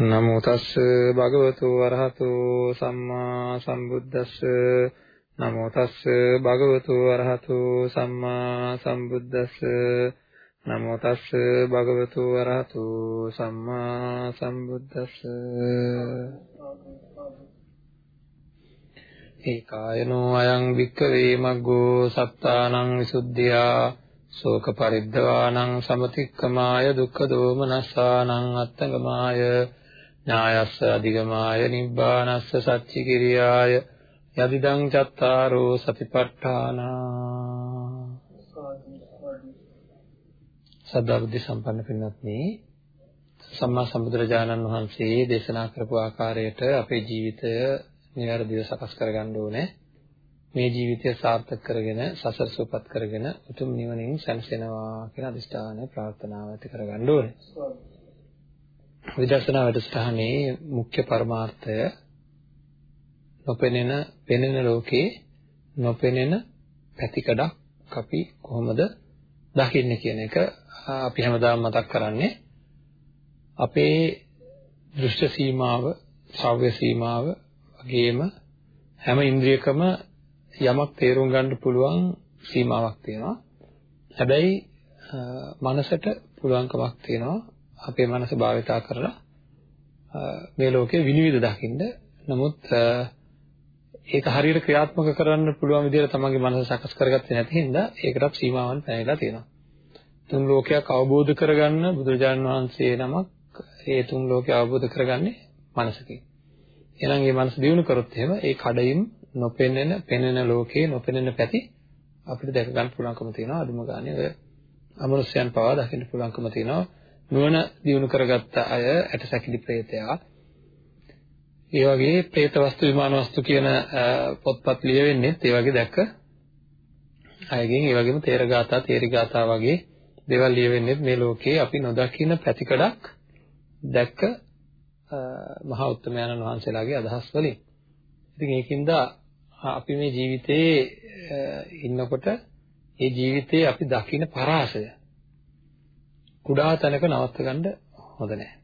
නමෝ තස්ස භගවතු වරහතු සම්මා සම්බුද්දස්ස. නමෝ තස්ස භගවතු වරහතු සම්මා සම්බුද්දස්ස. නමෝ තස්ස භගවතු වරහතු සම්මා සම්බුද්දස්ස. ඒකායනෝ අයං වික්කවේ මග්ගෝ සත්තානං විසුද්ධියා. ශෝක පරිද්දවානං සමතික්කමාය දුක්ඛ දෝමනස්සානං අත්තගමාය. ඥායස්ස අධිගමාය නිබ්බානස්ස සච්චි කිරියාය යදිදං චත්තාරෝ සතිපට්ඨානා. සදා බුද්ධ සම්පන්න පින්වත්නි සම්මා සම්බුදුරජාණන් වහන්සේ දේශනා කරපු ආකාරයට අපේ ජීවිතය නිවැරදිව සකස් කරගන්න ඕනේ. මේ ජීවිතය සාර්ථක කරගෙන සසර සුවපත් කරගෙන උතුම් නිවනින් සැනසෙනවා කියන අදිෂ්ඨානය ප්‍රාර්ථනාව ඇති කරගන්න ඕනේ. විදර්ශනා වැඩසටහනේ මුඛ්‍ය පරමාර්ථය නොපෙනෙන පෙනෙන ලෝකේ නොපෙනෙන පැතිකඩක් අපි කොහොමද දකින්නේ කියන එක අපි හැමදාම මතක් කරන්නේ අපේ දෘෂ්ටි සීමාව, ශ්‍රව්‍ය සීමාව වගේම හැම ඉන්ද්‍රියකම යමක් තේරුම් ගන්න පුළුවන් සීමාවක් තියෙනවා. හැබැයි මනසට පුළුවන්කමක් තියෙනවා අපේ මනස භාවිතා කරලා මේ ලෝකේ විනිවිද දකින්න. නමුත් ඒක හරියට ක්‍රියාත්මක කරන්න පුළුවන් විදිහට තමන්ගේ මනස සකස් කරගත්තේ නැති හින්දා ඒකටත් සීමාවන් පැනලා තියෙනවා. තුන් ලෝකයක් අවබෝධ කරගන්න බුදුරජාණන් වහන්සේ නමක් ඒ තුන් ලෝකය අවබෝධ කරගන්නේ මනසකින්. එහෙනම් මේ මනස දියුණු කරොත් එහෙම ඒ කඩයින් නොපෙනෙන පෙනෙන ලෝකේ නොපෙනෙන පැති අපිට දැක ගන්න පුළුවන්කම තියෙනවා අදුම ගානේ ඔය අමනුෂ්‍යයන් පවා දකින්න පුළුවන්කම තියෙනවා නුවණ දියුණු කරගත්ත අය ඇටසැකිලි ප්‍රේතයා. ඒ වගේ പ്രേත වස්තු විමාන වස්තු කියන පොත්පත් ලියවෙන්නේ ඒ වගේ දැක්ක. අයගෙන් ඒ වගේම තේරගාථා තේරිගාථා වගේ දේවල් ලියවෙන්නේ මේ ලෝකේ. අපි නොදකින පැතිකඩක් දැක්ක මහා උත්තමයන්න් වහන්සේලාගේ අදහස් වලින්. ඉතින් ඒකින්ද අපි මේ ජීවිතේ ඉන්නකොට ඒ ජීවිතේ අපි දකින පරාසය කුඩා තැනක නවත්ත ගන්න හොඳ නැහැ.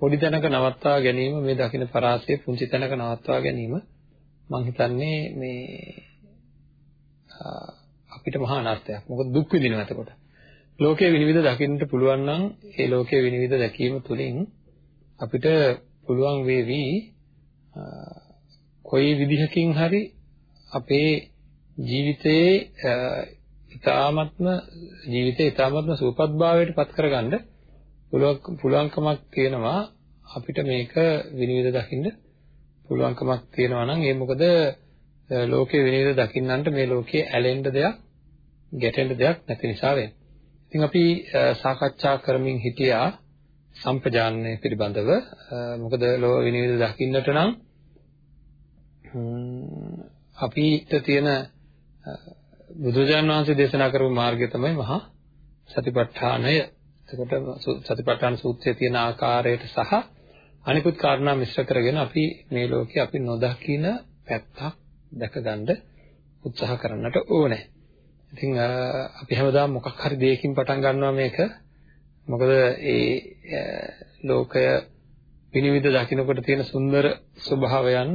පොඩි තැනක නවත්වා ගැනීම මේ දකින පරාසය පුංචි තැනක නවත්වා ගැනීම මම හිතන්නේ මේ අපිට මහා අනර්ථයක්. මොකද දුක් විඳිනවා එතකොට. ලෝකයේ විනිවිද දකින්නට පුළුවන් නම් ඒ ලෝකයේ විනිවිද දැකීම තුළින් අපිට පුළුවන් වේවි කොයි විදිහකින් හරි අපේ ජීවිතයේ ඊ타ත්ම ජීවිතේ ඊ타ත්ම සූපත්භාවයට පත් කරගන්න පුළුවන්කමක් තියෙනවා අපිට මේක විනිවිද දකින්න පුළුවන්කමක් තියෙනවා නම් ඒ මොකද ලෝකයේ විනිවිද දකින්නන්ට මේ ලෝකයේ ඇලෙන්න දෙයක් ගැටෙන්න දෙයක් නැති නිසා වෙන්නේ. ඉතින් අපි සාකච්ඡා කරමින් හිටියා සම්පජානනය පිළිබඳව මොකද ලෝ විනිවිද දකින්නට නම් අපිට තියෙන බුදුජාන විශ්වසේ දේශනා කරපු මාර්ගය තමයි මහා සතිපට්ඨානය. එතකොට සතිපට්ඨාන සූත්‍රයේ තියෙන ආකාරයට සහ අනිකුත් කාරණා මිශ්‍ර කරගෙන අපි මේ ලෝකේ අපි නොදකින පැත්තක් දැකගන්න උත්සාහ කරන්නට ඕනේ. ඉතින් අපි හැමදාම මොකක් හරි දෙයකින් පටන් ගන්නවා මේක. මොකද ඒ ලෝකය විනිවිද දකින්නකොට තියෙන සුන්දර ස්වභාවයන්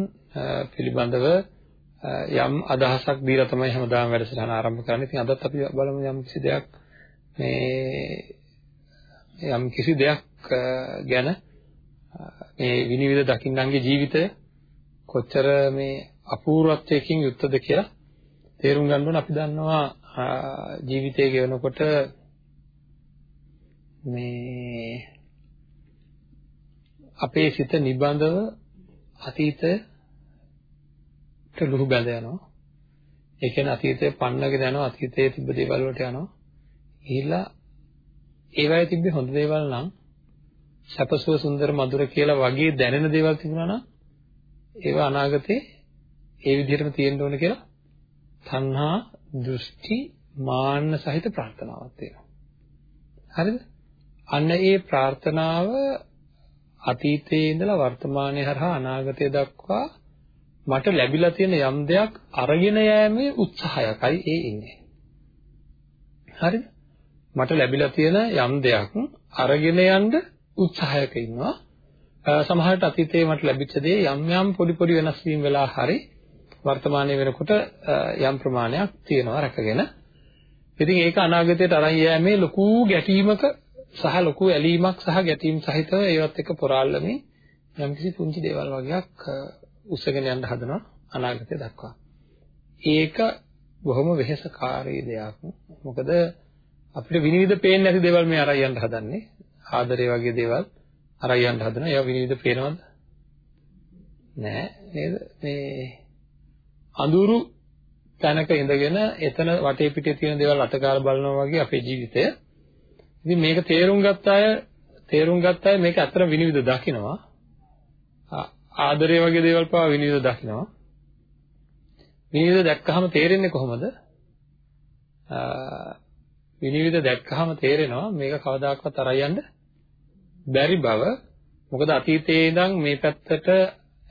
පිළිබඳව යම් අදහසක් දීලා තමයි හැමදාම වැඩසටහන ආරම්භ කරන්නේ. ඉතින් අදත් අපි බලමු යම් කිසි දෙයක් මේ යම් කිසි දෙයක් ගැන මේ විනිවිද දකින්නන්ගේ ජීවිතය කොච්චර මේ අපූර්වත්වයකින් යුක්තද කියලා තේරුම් ගන්න ඕන අපි දන්නවා ජීවිතය ගෙවනකොට මේ අපේ සිත නිබඳව අතීතයට ලුහු බැඳ යනවා. ඒ කියන්නේ අතීතයේ පන්නගෙන යනවා අතීතයේ තිබ්බ දේවල් වලට යනවා. ගිහිල්ලා ඒවයේ තිබ්බ හොඳ දේවල් නම් සැපසුව සුන්දර මధుර කියලා වගේ දැනෙන දේවල් තිබුණා නම් ඒවා අනාගතේ ඒ විදිහටම තියෙන්න ඕන කියලා තණ්හා දෘෂ්ටි මාන්න සහිත ප්‍රාර්ථනාවක් තියෙනවා. හරිද? අන්න ඒ ප්‍රාර්ථනාව අතීතයේ ඉඳලා වර්තමානයේ හරහා අනාගතය දක්වා මට ලැබිලා තියෙන යම් දෙයක් අරගෙන යෑමේ උත්සාහයකයි ඒ ඉන්නේ. හරිද? මට ලැබිලා තියෙන යම් දෙයක් අරගෙන යන්න උත්සාහයක ඉන්නවා. සමහරට අතීතයේ මට ලැබිච්ච දේ යම් යම් පොඩි පොඩි වෙනස් වීම් වෙලා හරි වර්තමානයේ වෙනකොට යම් ප්‍රමාණයක් තියෙනවා රැකගෙන. ඉතින් ඒක අනාගතයට අරන් යෑමේ ලොකු ගැටීමක සහ ලොකු ඇලීමක් සහ ගැටීම් සහිතව ඒවත් එක්ක පොරාල්ලමින් යම්කිසි පුංචි දේවල් වගේක් උස්සගෙන යන්න හදනවා අනාගතය දක්වා. ඒක බොහොම වෙහෙසකාරී දෙයක්. මොකද අපිට විනිවිද පේන්නේ නැති දේවල් මේ අරයි යන්න හදන්නේ. ආදරේ වගේ දේවල් අරයි යන්න හදනවා. ඒවා විනිවිද පේනවද? නෑ නේද? මේ අඳුරු තැනක ඉඳගෙන එතන වටේ පිටේ තියෙන දේවල් අතකාර බලනවා වගේ අපේ ජීවිතය. ඉතින් මේක තේරුම් ගත්ත අය තේරුම් ගත්ත අය මේක අතර විනිවිද දකිනවා. ආදරය වගේ දේවල් පවා විනිවිද දකිනවා. විනිවිද දැක්කහම තේරෙන්නේ කොහොමද? විනිවිද දැක්කහම තේරෙනවා මේක කවදාකවත් අරයි යන්න බැරි බව. මොකද අතීතයේ ඉඳන් මේ පැත්තට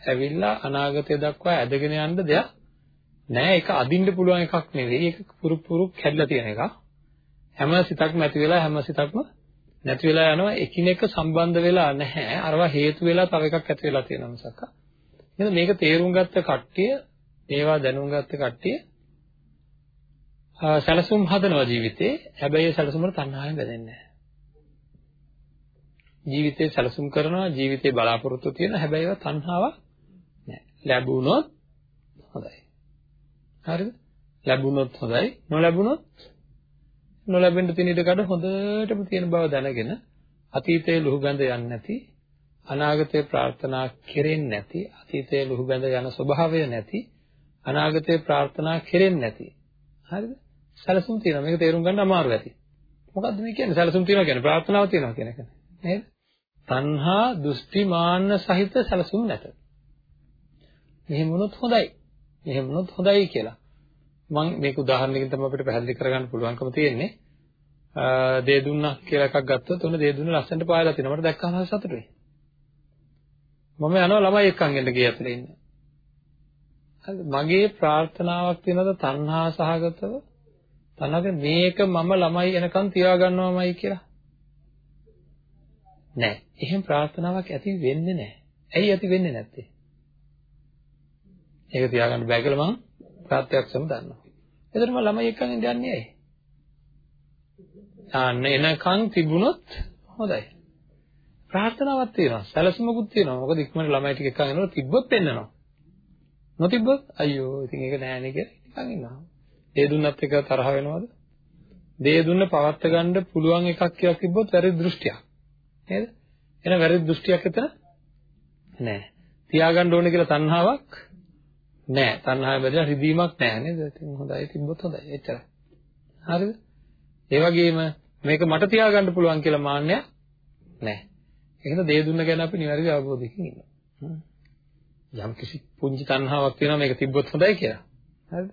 ඇවිල්ලා අනාගතය දක්වා ඇදගෙන යන්න දෙයක් නෑ. ඒක අදින්න පුළුවන් එකක් නෙවෙයි. ඒක පුරු පුරු කැඩලා තියෙන එකක්. හැම සිතක්ම ඇති වෙලා හැම සිතක්ම නැති වෙලා යනවා එකිනෙක සම්බන්ධ වෙලා නැහැ. අරවා හේතු වෙලා තව එකක් ඇති වෙලා තියෙනවා මිසක්. එහෙනම් මේක තේරුම් ගත්ත කට්ටිය, මේවා දැනුම් ගත්ත කට්ටිය සැලසුම් හදනවා ජීවිතේ. හැබැයි ඒ සැලසුම් වල තණ්හාවෙන් බැඳෙන්නේ නැහැ. ජීවිතේ සැලසුම් කරනවා, ජීවිතේ බලාපොරොත්තු තියෙනවා. හැබැයි ඒවා තණ්හාවක් නැහැ. ලැබුණොත් හොඳයි. හරිද? ලැබුණොත් හොඳයි. නොලැබුණොත් නොලැබෙන්න තියෙන ඉඩකඩ හොඳටම තියෙන බව දැනගෙන අතීතයේ ලුහු බැඳ යන්නේ නැති අනාගතේ ප්‍රාර්ථනා කෙරෙන්නේ නැති අතීතයේ ලුහු බැඳ යන ස්වභාවය නැති අනාගතේ ප්‍රාර්ථනා කෙරෙන්නේ නැති. හරිද? සැලසුම් තියෙනවා. මේක තේරුම් ගන්න අමාරු ඇති. මොකද්ද මේ කියන්නේ? සැලසුම් තියෙනවා කියන්නේ ප්‍රාර්ථනාව තියෙනවා කියන එක. නේද? තණ්හා දෘෂ්ටි මාන්න සහිත සැලසුම් නැත. මෙහෙම වුණොත් හොඳයි. මෙහෙම වුණොත් හොඳයි කියලා. මම මේක උදාහරණයකින් තමයි අපිට පැහැදිලි කරගන්න පුළුවන්කම තියෙන්නේ. දේ දුන්නා කියලා එකක් ගත්තොත් උන දේ දුන්න ලස්සනට පායලා තිනවා. මට දැක්කම සතුටුයි. මම යනවා ළමයි එක්කන් එන්න ගේ ඇතුලේ ඉන්න. මගේ ප්‍රාර්ථනාවක් තියෙනවද තණ්හා සහගතව? තනක මේක මම ළමයි එනකන් තියාගන්නවමයි කියලා. නෑ. එහෙම ප්‍රාර්ථනාවක් ඇති වෙන්නේ නෑ. ඇයි ඇති වෙන්නේ නැත්තේ? ඒක තියාගන්න බෑ කියලා මම ප්‍රත්‍යක්ෂම දන්නවා. එතකොට මම ළමයි එක්කන් යන්නේ ඇයි? ආන්න එනකන් තිබුණොත් හොඳයි. ප්‍රාර්ථනාවක් තියෙනවා. සැලසුමකුත් තියෙනවා. මොකද ඉක්මනට ළමයි ටික එක්කන් එනකොට තිබ්බොත් පෙන්නනවා. නොතිබ්බොත් අයියෝ ඉතින් ඒක නෑ නේ කියලා නිකන් ඉන්නවා. ඒ දුන්නත් එක තරහ වෙනවද? දේ දුන්න පවත් ගන්න පුළුවන් එකක් කියලා තිබ්බොත් වැරදි දෘෂ්ටියක්. නේද? එහෙනම් වැරදි දෘෂ්ටියක් එතන නෑ. තියාගන්න ඕනේ කියලා තණ්හාවක් නෑ. තණ්හාවෙන් බැඳලා රිදීමක් නෑ නේද? ඉතින් හොඳයි තිබ්බොත් හොඳයි. එච්චරයි. හරිද? ඒ වගේම මේක මට තියාගන්න පුළුවන් කියලා මාන්නයක් නෑ. ඒකද දේ දුන්න ගැන අපි නිවැරදි අවබෝධයකින් ඉන්නවා. යම් කිසි පුංචි තණ්හාවක් තියෙනවා මේක තිබ්බොත් හොඳයි කියලා. හරිද?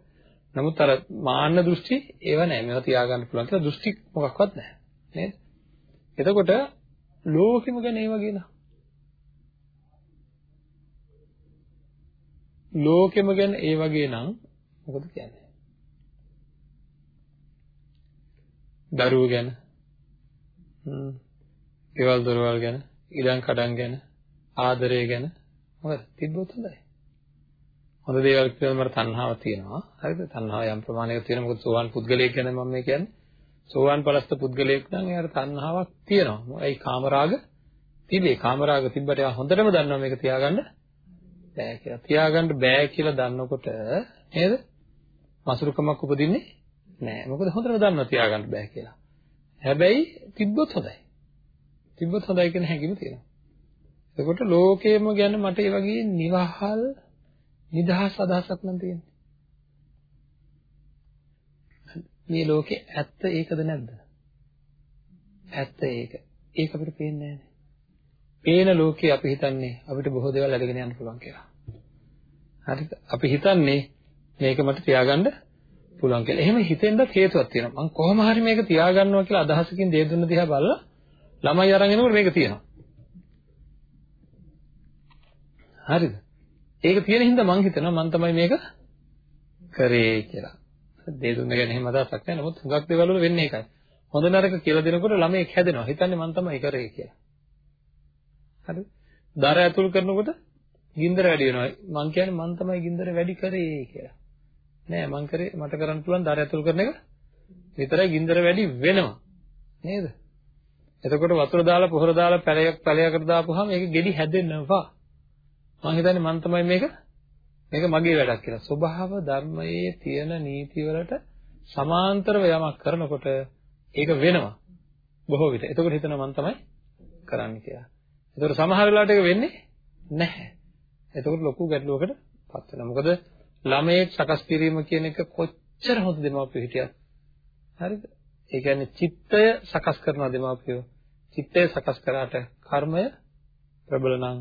නමුත් අර මාන්න දෘෂ්ටි ඒව නෑ. මේවා තියාගන්න පුළුවන් කියලා දෘෂ්ටි මොකක්වත් නෑ. නේද? එතකොට ලෝකෙම ගැන ඒ වගේ නා. ලෝකෙම ගැන ඒ වගේ නම් මොකද කියන්නේ? දරුවෝ ගැන හ්ම් ගෙවල් දොරවල් ගැන ඉඩම් කඩම් ගැන ආදරය ගැන මොකද තිබ්බොත් හොඳයි. හොඳ දේවල් කියලා මට තණ්හාවක් තියෙනවා. හරිද? තණ්හාව යම් ප්‍රමාණයක තියෙනවා. මොකද සෝවාන් පුද්ගලයෙක් ගැන මම මේ කියන්නේ. සෝවාන් පලස්ත පුද්ගලයෙක් නම් එයාට තණ්හාවක් තියෙනවා. ඒයි කාමරාග තිබේ. කාමරාග තිබ්බට එයා හොඳටම දන්නවා මේක තියාගන්න බෑ කියලා. තියාගන්න බෑ කියලා දන්නකොට නේද? මසුරුකමක් උපදින්නේ නෑ. මොකද හොඳටම දන්නවා තියාගන්න බෑ කියලා. හැබැයි තිබ්බොත් හොඳයි. තිබ්බොත් හොඳයි කියන හැඟීම තියෙනවා. එතකොට ලෝකයේම ගැන මට ඒ වගේ නිවහල් නිදහස් අදහසක් නම් තියෙන්නේ. මේ ලෝකේ ඇත්ත ඒකද නැද්ද? ඇත්ත ඒක. ඒක අපිට පේන්නේ නැහැ. පේන ලෝකේ අපි හිතන්නේ අපිට බොහෝ දේවල් අදගෙන යන්න පුළුවන් කියලා. හරිද? අපි හිතන්නේ මේක මට තියාගන්න පුළුවන් කියලා. එහෙම හිතෙන්ද හේතුවක් තියෙනවා. මම කොහොම හරි මේක තියාගන්නවා කියලා අදහසකින් දේ දුන්න දිහා බලලා ළමයි අරන් එනකොට මේක තියෙනවා. හරිද? ඒක තියෙන හින්දා මං හිතනවා මං තමයි මේක කරේ කියලා. දේ දුන්න ගැන එහෙම අදහසක් නැහැ. නමුත් හුඟක් දේවල් වල වෙන්නේ ඒකයි. හොඳ නරක කියලා දෙනකොට ළමයෙක් හැදෙනවා. හිතන්නේ මං තමයි කරේ කියලා. හරිද? දර ඇතුල් කරනකොට ගින්දර වැඩි වෙනවා. මං කියන්නේ මං තමයි ගින්දර වැඩි කරේ කියලා. නෑ මං කරේ මට කරන්න පුළුවන් දර ඇතුල් කරන එක විතරයි ගින්දර වැඩි වෙනවා. නේද? එතකොට වතුර දාලා පොහොර දාලා පැලයක් පැලයකට දාපුවාම ඒක ගෙඩි හැදෙන්නවා. මං හිතන්නේ මං තමයි මේක මේක මගේ වැඩක් කියලා. ස්වභාව ධර්මයේ තියෙන නීති වලට සමාන්තරව යමක් කරනකොට ඒක වෙනවා. බොහෝ විට. එතකොට හිතනවා මං තමයි කරන්නේ කියලා. එතකොට සමහර වෙලාවට ඒක වෙන්නේ නැහැ. එතකොට ලොකු ගැටලුවකට පත් වෙනවා. මොකද ළමයෙක් සකස් කිරීම කියන එක කොච්චර හොඳ දෙමාපියෝ හිටියත් හරිද? ඒ කියන්නේ චිත්තය සකස් කරන දෙමාපියෝ චිත්තය සකස් කරාට කර්මය ප්‍රබල නම්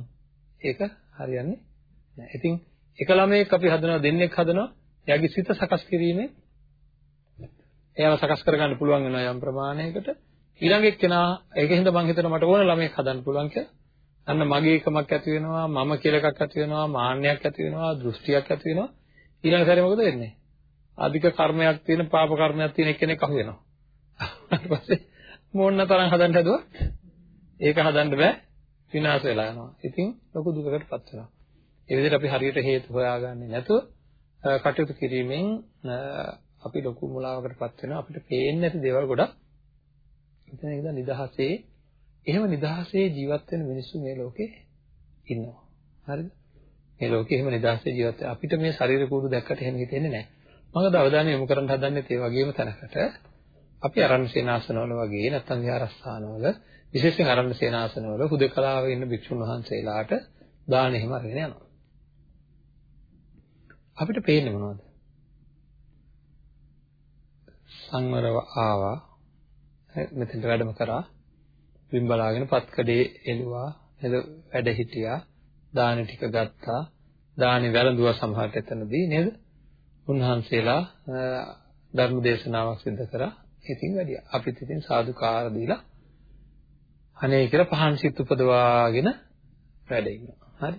ඒක හරියන්නේ නැහැ. ඉතින් එක ළමයෙක් අපි හදනවා දෙන්නෙක් හදනවා එයාගේ සිත සකස් කිරීමේ එයාව සකස් කරගන්න පුළුවන් වෙනවා යම් ප්‍රමාණයකට ඊළඟ එක්කෙනා ඒකෙන්ද මම හිතනවා මට ඕන ළමයෙක් හදන්න පුළුවන් කියලා. අන්න මගේ එකමක් ඇති වෙනවා මම කියලා එකක් ඇති වෙනවා මාන්නයක් ඇති වෙනවා දෘෂ්ටියක් ඇති වෙනවා ඊළඟ සැරේ මොකද වෙන්නේ? අධික කර්මයක් තියෙන පාප කර්මයක් තියෙන එක්කෙනෙක් අහු වෙනවා. ඊට පස්සේ මොන්න තරම් හදන්න හැදුවා ඒක හදන්න බෑ විනාශ වෙලා යනවා. ඉතින් ලොකු දුකකටපත් වෙනවා. ඒ විදිහට අපි හරියට හේතු හොයාගන්නේ නැතුව කටයුතු කිරීමෙන් අපි ලොකු මුලාවකටපත් වෙනවා. අපිට පේන්නේ නැති දේවල් ගොඩක් එතන ඒකද නිදහසේ එහෙම නිදහසේ ජීවත් වෙන මිනිස්සු මේ ලෝකේ ඉන්නවා. හරිද? මේ ලෝකේ එහෙම නිදහසේ ජීවත් අපිට මේ ශරීර කූඩු දැක්කට එහෙම හිතෙන්නේ නැහැ. මම අවධානය යොමු කරන්න හදන්නේ ඒ වගේම තැනකට අපි අරණ සේනාසනවල වගේ නැත්නම් විහාරස්ථානවල විශේෂයෙන් අරණ සේනාසනවල හුදකලාවේ ඉන්න භික්ෂුන් වහන්සේලාට දාන එහෙම අරගෙන යනවා. අපිට පේන්නේ මොනවද? සංවරව ආවා මෙතෙන්ට වැඩම කරා බිම් බලාගෙන පත්කඩේ එළුවා. එද වැඩ හිටියා. දාන ටික ගත්තා. දානි වැළඳුවා සමහරට එතනදී නේද? උන්වහන්සේලා ධර්ම දේශනාවක් සිදු කරා. ඉතින් වැඩියා අපිත් ඉතින් සාදුකාර දීලා අනේ කියලා පහන් සිත් උපදවාගෙන වැඩ ඉන්නවා. හරි.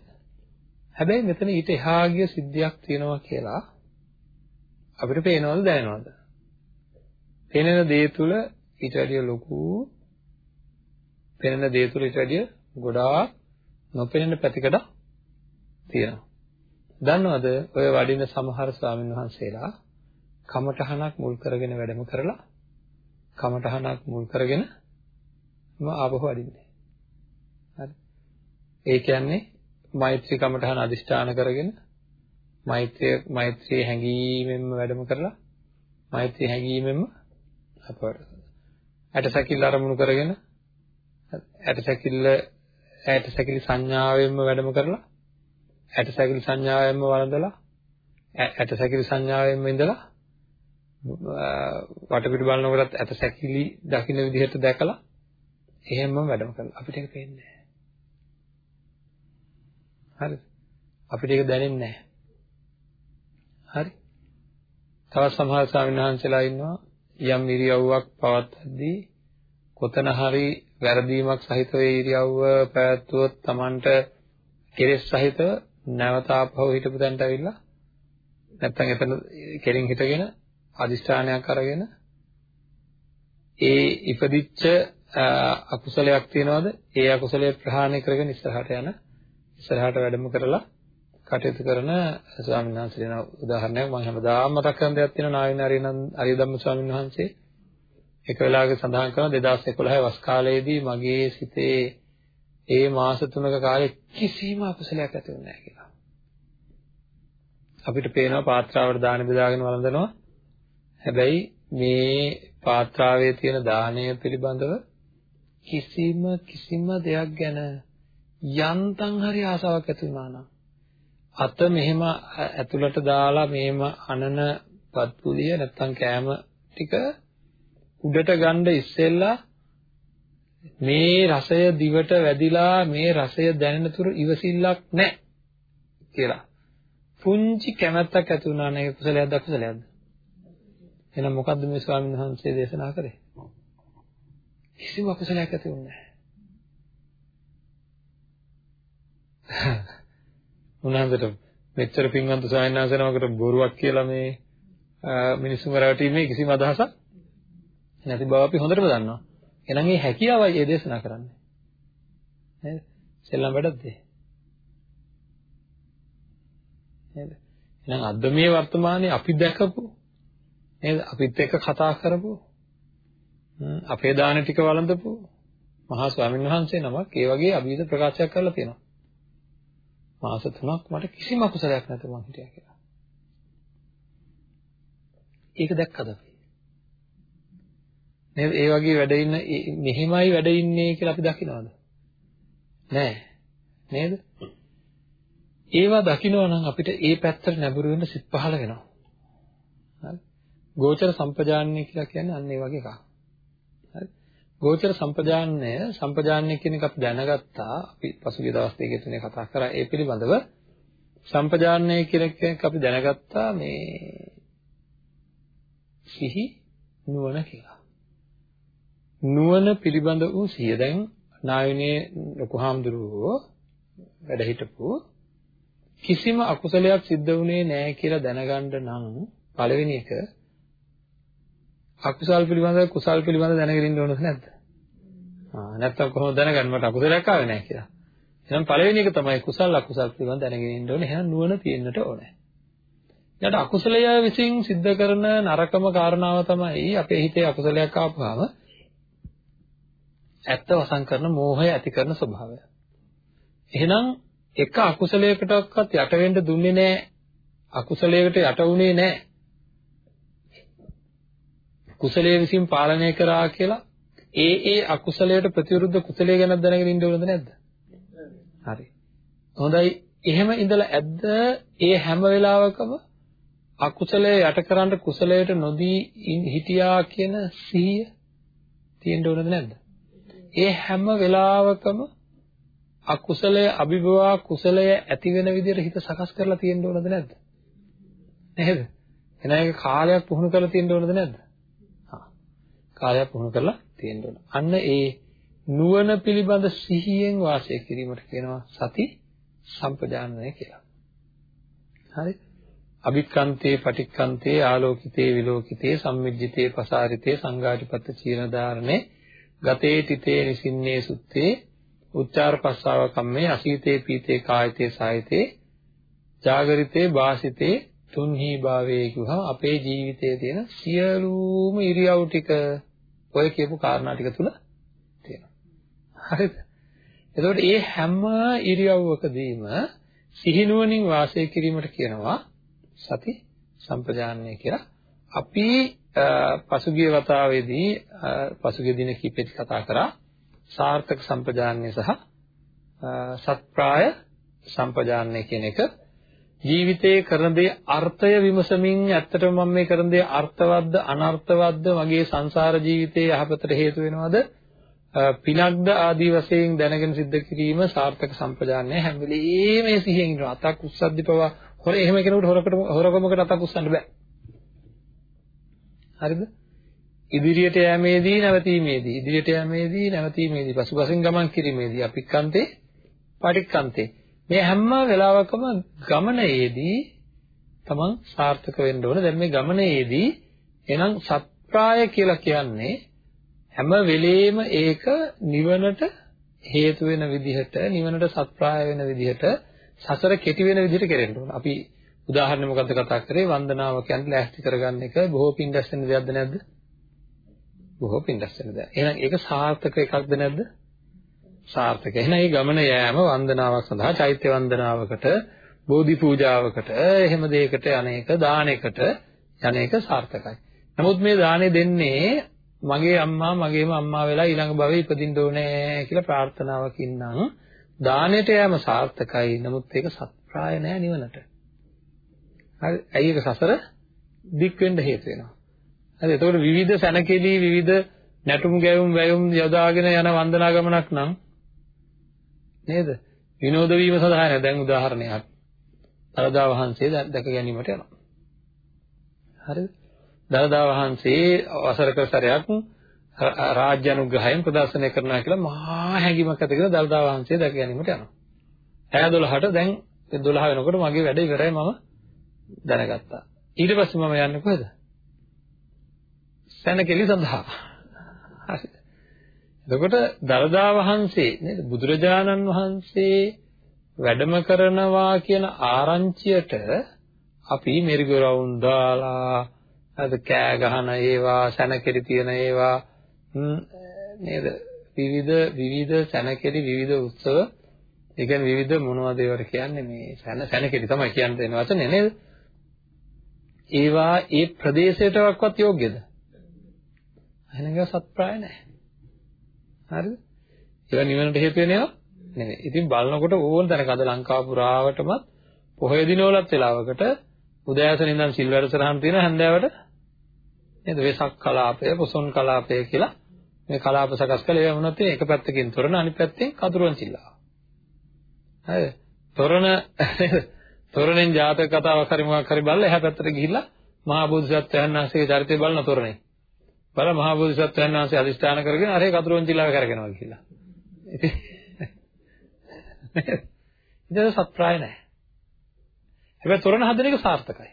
හැබැයි මෙතන ඊට එහා ගිය සිද්ධියක් තියෙනවා කියලා අපිට පේනවද දැනනවද? පේනන දේ තුල ඊට වැඩිය ලොකු පේනන දේ තුල ඊට වැඩිය ගොඩාක් නොපෙනෙන පැතිකඩ තියෙනවා. දන්නවද ඔය වඩින සමහර ස්වාමීන් වහන්සේලා කමඨහනක් මුල් කරගෙන වැඩම කරලා කමඨහනක් මුල් කරගෙන ම ආපහු වඩින්නේ. හරි. ඒ කියන්නේ මෛත්‍රී කමඨහන අදිෂ්ඨාන කරගෙන මෛත්‍රිය මෛත්‍රී හැඟීමෙන්ම වැඩම කරලා මෛත්‍රී හැඟීමෙන්ම අපවට ඇටසැකිල්ල අරමුණු කරගෙන ඇටසැකිල්ල ඇට සැකිලි සංඥාවෙන්ම වැඩම කරලා ඇට සැකිලි සංඥාවෙන්ම වළඳලා ඇට සැකිලි සංඥාවෙන්ම ඉඳලා වටපිට බලනකොටත් ඇට සැකිලි දකින්න විදිහට දැකලා එහෙමම වැඩම කරලා අපිට ඒක පේන්නේ නැහැ. හරිද? අපිට ඒක දැනෙන්නේ නැහැ. හරි? තවත් සමහර ස්වාමීන් වහන්සේලා ඉන්නවා යම් ඉරියව්වක් පවත්වද්දී කොතන හරි වැරදීමක් සහිතව ඒ ඉරියව්ව පැවැත්වුවොත් Tamanට කෙලෙස් සහිතව නැවත ආපහු හිටපු තැනට ඇවිල්ලා නැත්තම් එතන කෙලින් හිටගෙන අදිෂ්ඨානයක් අරගෙන ඒ ඉපදිච්ච අකුසලයක් තියනවාද? ඒ අකුසලය ප්‍රහාණය කරගෙන ඉස්සරහට යන ඉස්සරහට වැඩම කරලා කටයුතු කරන ස්වාමීන් වහන්සේ උදාහරණයක් මම හැමදාම මතක් කරන දෙයක් තියෙනවා. නාවින අරිය ධම්ම ස්වාමීන් වහන්සේ. එක වෙලාවක සඳහන් කරනවා 2011 වස් කාලයේදී මගේ සිතේ ඒ මාස තුනක කාලේ කිසිම අකුසලයක් ඇති වුණේ නැහැ කියලා. අපිට පේනවා පාත්‍රාවට දාන බෙදාගෙන වළඳනවා. හැබැයි මේ පාත්‍රාවේ තියෙන දාණය පිළිබඳව කිසිම කිසිම දෙයක් ගැන යන්තම් හරි ආසාවක් ඇති වුණා නම් අත මෙහෙම ඇතුළට දාලා මෙහෙම අනන පත්පුලිය නැත්තම් කෑම ටික උඩට ගන්න ඉස්සෙල්ලා මේ රසය දිවට වැදිලා මේ රසය දැනෙන තුරු ඉවසිල්ලක් නැහැ කියලා. පුංචි කැමැත්තක් ඇති වුණා නේද කුසලයක්ද අකුසලයක්ද? එහෙනම් මොකද්ද මේ ස්වාමීන් වහන්සේ දේශනා කරේ? කිසිම අකුසලයක් ඇති වුණේ නැහැ. උන්වහන්සේට මෙච්චර පින්වන්ත ස්වාමීන් වහන්සේ නමකට බොරුවක් කියලා මේ මිනිස්සුම රැවටීමේ කිසිම අදහසක් නැති බව අපි හොඳටම දන්නවා. එහෙනම් මේ හැකියාවයි ඒ දේශනා කරන්නේ. නේද? සෙල්ලම් වැඩක්ද? නේද? එහෙනම් අද මේ වර්තමානයේ අපි දැකපු නේද? අපිත් එක්ක කතා කරපු අපේ දාන ටික වළඳපු මහා ස්වාමීන් වහන්සේ නමක් ඒ වගේ අභීත ප්‍රකාශයක් කරලා තියෙනවා. මාස 3ක් මට කිසිම අකුසලයක් නැතුව මං හිටියා කියලා. ඒක දැක්කද අපි? නේද? ඒ වගේ වැඩ ඉන්න මෙහෙමයි වැඩ ඉන්නේ කියලා අපි දකිනවද? නෑ. නේද? ඒවා දකිනවා නම් අපිට ඒ පැත්තට නැඹුරු වෙන්න සිත් පහළ වෙනවා. හරි? ගෝචර සම්පජාන්‍ය කියලා කියන්නේ අන්න ඒ වගේ එකක්. හරි? ගෝචර සම්පජාන්‍ය සම්පජාන්‍ය කියන එක අපි දැනගත්තා. අපි පසුගිය දවස් දෙකේ තුනේ කතා කරා ඒ පිළිබඳව. සම්පජාන්‍ය කියන එක අපි දැනගත්තා මේ සිහි නුවණ කියලා. නුවණ පිළිබඳ වූ සිය දැන් නායනේ ලොකු හාමුදුරුවෝ වැඩ හිටපු කිසිම අකුසලයක් සිද්ධ වුණේ නැහැ කියලා දැනගන්න නම් පළවෙනි එක අකුසල් පිළිබඳ කුසල් පිළිබඳ දැනගෙන ඉන්න ඕනද නැද්ද? ආ නැත්තම් කොහොමද දැනගන්නේ මට අකුසලයක් ආවේ නැහැ කියලා. එහෙනම් පළවෙනි එක තමයි කුසල් අකුසල් පිළිබඳ දැනගෙන ඉන්න ඕනේ. එහෙනම් නුවණ තියෙන්නට ඕනේ. ඊට අකුසලය විසින් සිද්ධ කරන නරකම කාරණාව තමයි අපේ හිතේ අකුසලයක් ආපුවාම ඇත්ත වසන් කරන මෝහය ඇති කරන ස්වභාවය. එහෙනම් එක අකුසලයකටවත් යට වෙන්න දුන්නේ නැහැ. අකුසලයකට යට වුණේ නැහැ. කුසලයේ විසින් පාලනය කරා කියලා ඒ ඒ අකුසලයට ප්‍රතිවිරුද්ධ කුසලයේ ගැන දැනගෙන ඉන්න ඕනද නැද්ද? හරි. හොඳයි. එහෙම ඉඳලා ඇද්ද ඒ හැම වෙලාවකම අකුසලයේ යටකරන්න කුසලයට නොදී හිටියා කියන සිහිය තියෙන්න ඕනද නැද්ද? ඒ හැම වෙලාවකම අකුසලයේ අභිභවා කුසලයේ ඇති වෙන විදිහට හිත සකස් කරලා තියෙන්න ඕනද නැද්ද? නේද? එහෙනම් ඒක කාලයක් පුහුණු කරලා තියෙන්න ඕනද නැද්ද? කාලයක් පුහුණු කරලා තියෙන්න ඕන. අන්න ඒ නුවණ පිළිබඳ සිහියෙන් වාසය කිරීමට කියනවා සති සම්පජානනය කියලා. හරි? අභික්කන්තේ පටික්කන්තේ ආලෝකිතේ විලෝකිතේ සම්මිජ්ජිතේ පසාරිතේ සංඝාටිපත්ත චීන ධාරණේ ගතේ තිතේ නිසින්නේ සුත්තේ උච්චාර පස්සාව කම්මේ අසීතේ පීතේ කායතේ සායතේ ජාගරිතේ වාසිතේ තුන්හි භාවයේ කිව්වහම අපේ ජීවිතයේ තියෙන සියලුම ඉරියව් ටික ඔය කියපු කාරණා ටික තුල තියෙනවා. හරිද? එතකොට මේ හැම ඉරියව්වකදීම සිහිනුවණින් වාසය කිරීමට කියනවා සති සම්පජානනය කියලා. අපි පසුගිය වතාවේදී පසුගිය දින කිහිපෙත් කතා කරා. සාර්ථක සම්පජානනය සහ සත්ප්‍රාය සම්පජානනය කියන එක. ජීවිතයේ කරන දේ අර්ථය විමසමින් ඇත්තටම මම මේ කරන දේ අර්ථවත්ද අනර්ථවත්ද මගේ සංසාර ජීවිතයේ යහපතට හේතු වෙනවද? පිනක්ද ආදී වශයෙන් දැනගෙන සිද්ධ කිරීම සාර්ථක සම්පජානනය. හැම වෙලෙම මේ සිහියෙන් ඉන්නවා. අතක් උස්සද්දි පවා හොර එහෙම කෙනෙකුට හොරකට හොරකමකට අතක් උස්සන්න බෑ. හරිද ඉදිරියට යෑමේදී නැවතීමේදී ඉදිරියට යෑමේදී නැවතීමේදී පසුපසින් ගමන් කිරීමේදී අපික්කන්තේ පටික්කන්තේ මේ හැම වෙලාවකම ගමනේදී තමන් සාර්ථක වෙන්න ඕන. දැන් මේ ගමනේදී එහෙනම් සත්‍ප්‍රාය කියලා කියන්නේ හැම වෙලේම ඒක නිවනට හේතු වෙන විදිහට නිවනට සත්‍ප්‍රාය වෙන විදිහට සසර කෙටි වෙන විදිහට කෙරෙන්න ඕන. අපි උදාහරණ මොකද්ද කතා කරේ වන්දනාව කියන්නේ ලෑස්ති කරගන්න එක බොහෝ පින් දැස් වෙන දෙයක්ද නැද්ද? බොහෝ පින් දැස් වෙන දෙයක්. එහෙනම් ඒක සාර්ථක එකක්ද නැද්ද? සාර්ථක. එහෙනම් මේ ගමන යෑම වන්දනාවක් සඳහා චෛත්‍ය වන්දනාවකට, බෝධි පූජාවකට, එහෙම දෙයකට අනේක දානයකට යන්නේක සාර්ථකයි. නමුත් මේ දාණය දෙන්නේ මගේ අම්මා මගේම අම්මා වෙලා ඊළඟ භවෙ ඉපදින්න ඕනේ කියලා ප්‍රාර්ථනාවකින් නම් දාණයට යෑම සාර්ථකයි. නමුත් ඒක සත්‍ප්‍රාය නෑ නිවනට. හරි. ඇයි ඒක සසර දික් වෙන්න හේතු වෙනවා. හරි. එතකොට විවිධ සැනකෙලි විවිධ නැටුම් ගැයුම් වැයුම් යොදාගෙන යන වන්දනා ගමනක් නම් නේද? විනෝද වීම සඳහා නේද? දැන් උදාහරණයක්. දලදා වහන්සේ දැක ගැනීමට යනවා. හරිද? දලදා වහන්සේ වසරක සැරයක් රාජ්‍ය අනුග්‍රහයෙන් ප්‍රදර්ශනය කරනවා කියලා මහා හැඟීමක් ඇති කරලා දලදා වහන්සේ දැක ගැනීමට යනවා. 6 12ට දැන් 12 වෙනකොට මගේ වැඩ ඉවරයි මම දැනගත්තා. ඊට පස්සේ මම යන්නේ කොහෙද? සැනකෙලි සඳහා. හරිද? එතකොට දරදා වහන්සේ නේද බුදුරජාණන් වහන්සේ වැඩම කරනවා කියන ආරංචියට අපි මෙරිගොරවුන් දාලා අද කෑ ගහන ඒවා සැනකෙලි තියෙන ඒවා නේද විවිධ විවිධ සැනකෙලි විවිධ උත්සව ඒ කියන්නේ විවිධ මොනවද ඒවට කියන්නේ මේ සැන සැනකෙලි තමයි කියන්න දෙන වචනේ නේද ඒවා ඒ ප්‍රදේශයටවත් යෝග්‍යද? එහෙනම් ඒක සත්ප්‍රාය නැහැ. හරිද? ඒවා නිවනට හේතු වෙනේවා නෙමෙයි. ඉතින් බලනකොට ඕන තැනක අද ලංකාව පුරාවටමත් පොහොය දිනවලත් වෙලාවකට උදෑසන ඉඳන් සිල් වැඩසටහන් තියෙන හැන්දෑවට නේද? වෙසක් කලාපය පොසොන් කලාපය කියලා මේ කලාප සකස් කළේ ඒවා මොනවද එක පැත්තකින් තොරණ අනිත් පැත්තෙන් කතුරුවන් සිල්ලාව හරිද තොරණ තොරණෙන් ජාතක කතාවක් හරි මොකක් හරි බලලා එහා පැත්තට ගිහිල්ලා මහා බෝධිසත්වයන් වහන්සේගේ චරිතය බලන තොරණේ. බල මහා බෝධිසත්වයන් වහන්සේ අදිෂ්ඨාන කරගෙන අරේ කතුරුවන් සිල්ලාව කරගෙනවා කියලා. ඉතින් ඉතින් සත්‍යය නැහැ හැබැයි තොරණ හදන එක සාර්ථකයි.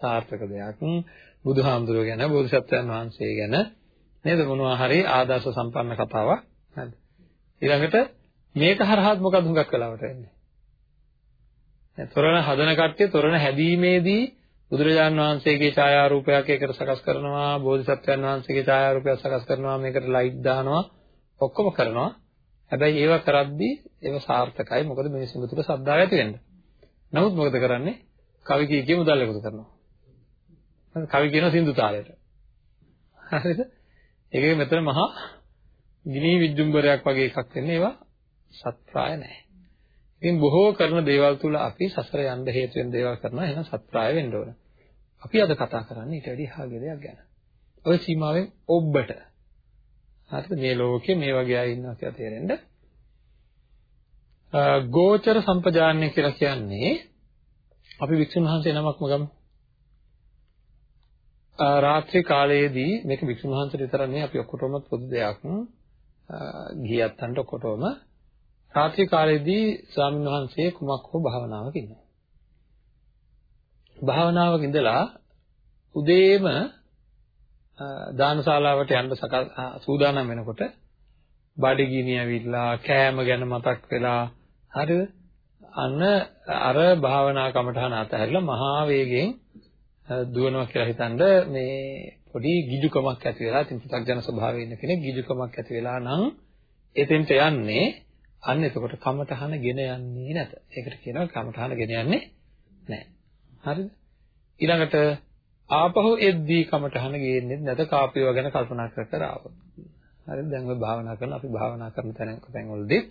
සාර්ථක දෙයක්. බුදුහාමුදුරුවෝ ගැන බෝධිසත්වයන් වහන්සේ ගැන නේද මොනවා හරි ආදර්ශ සම්පන්න කතාවක්. නේද ඊළඟට මේක හරහාත් මොකද හුඟක් වෙලාවට වෙන්නේ? තොරණ හදන කට්ටිය තොරණ හැදීමේදී බුදුරජාන් වහන්සේගේ ඡායාරූපයක් ඒකට සකස් කරනවා බෝධිසත්වයන් වහන්සේගේ ඡායාරූපයක් සකස් කරනවා මේකට ලයිට් දානවා ඔක්කොම කරනවා හැබැයි ඒව කරද්දී ඒව සාර්ථකයි මොකද මිනිස්සුන්ගේ තුල ශ්‍රද්ධාව ඇති වෙන්න. නමුත් මොකද කරන්නේ? කවි කී කිය මුදල් එකතු කරනවා. කවි කියන සින්දු තාලයට. හරිද? ඒකේ මෙතන මහා ගිනි විජ්ජුම්බරයක් වගේ එකක් වෙන්නේ ඒවා සත්‍ප්‍රාය නැහැ. ඉතින් බොහෝ කරන දේවල් තුල අපි සසර යන්න හේතු වෙන දේවල් කරනවා එහෙනම් සත්‍ප්‍රාය වෙන්න ඕන. අපි අද කතා කරන්නේ ඊට වැඩි හාගේ දෙයක් ගැන. ඔය සීමාවෙන් ඔබට හරිද? මේ ලෝකේ මේ වගේ අය ඉන්නවා කියලා තේරෙන්න. ගෝචර සම්පජාන්‍ය කියලා කියන්නේ අපි වික්ෂුන් වහන්සේ නමක්ම ගමු. රාත්‍රී කාලයේදී මේක වික්ෂුන් වහන්සේට විතර නෙවෙයි අපි ඔක්කොටම පොදු දෙයක්. ගියත්තන්ට ඔක්කොටම රාත්‍රී කාලයේදී ස්වාමීන් වහන්සේ කුමක් හෝ භාවනාවක ඉන්නවා. භාවනාවක ඉඳලා උදේම දානශාලාවට යන්න සූදානම් වෙනකොට බඩගිනි ඇවිල්ලා කෑම ගැන මතක් වෙලා හරිද? අන්න අර භාවනා කමටහන අතහැරලා මහා වේගෙන් දුවනවා කියලා හිතනද මේ පොඩි ගිජුකමක් ඇති වෙලා ඉතින් පු탁ජන ස්වභාවයේ ඉන්න කෙනෙක් ගිජුකමක් ඇති වෙලා නම් එතෙන්ට යන්නේ අන්න එතකොට කමඨහන ගෙන යන්නේ නැත. ඒකට කියනවා කමඨහන ගෙන යන්නේ නැහැ. හරිද? ඊළඟට ආපහු එද්දී කමඨහන ගේන්නේ නැත කාපියව ගැන කල්පනා කර කර ආවොත්. හරිද? දැන් ඔය භාවනා කරන අපි භාවනා කරන තැන තැන්වලදී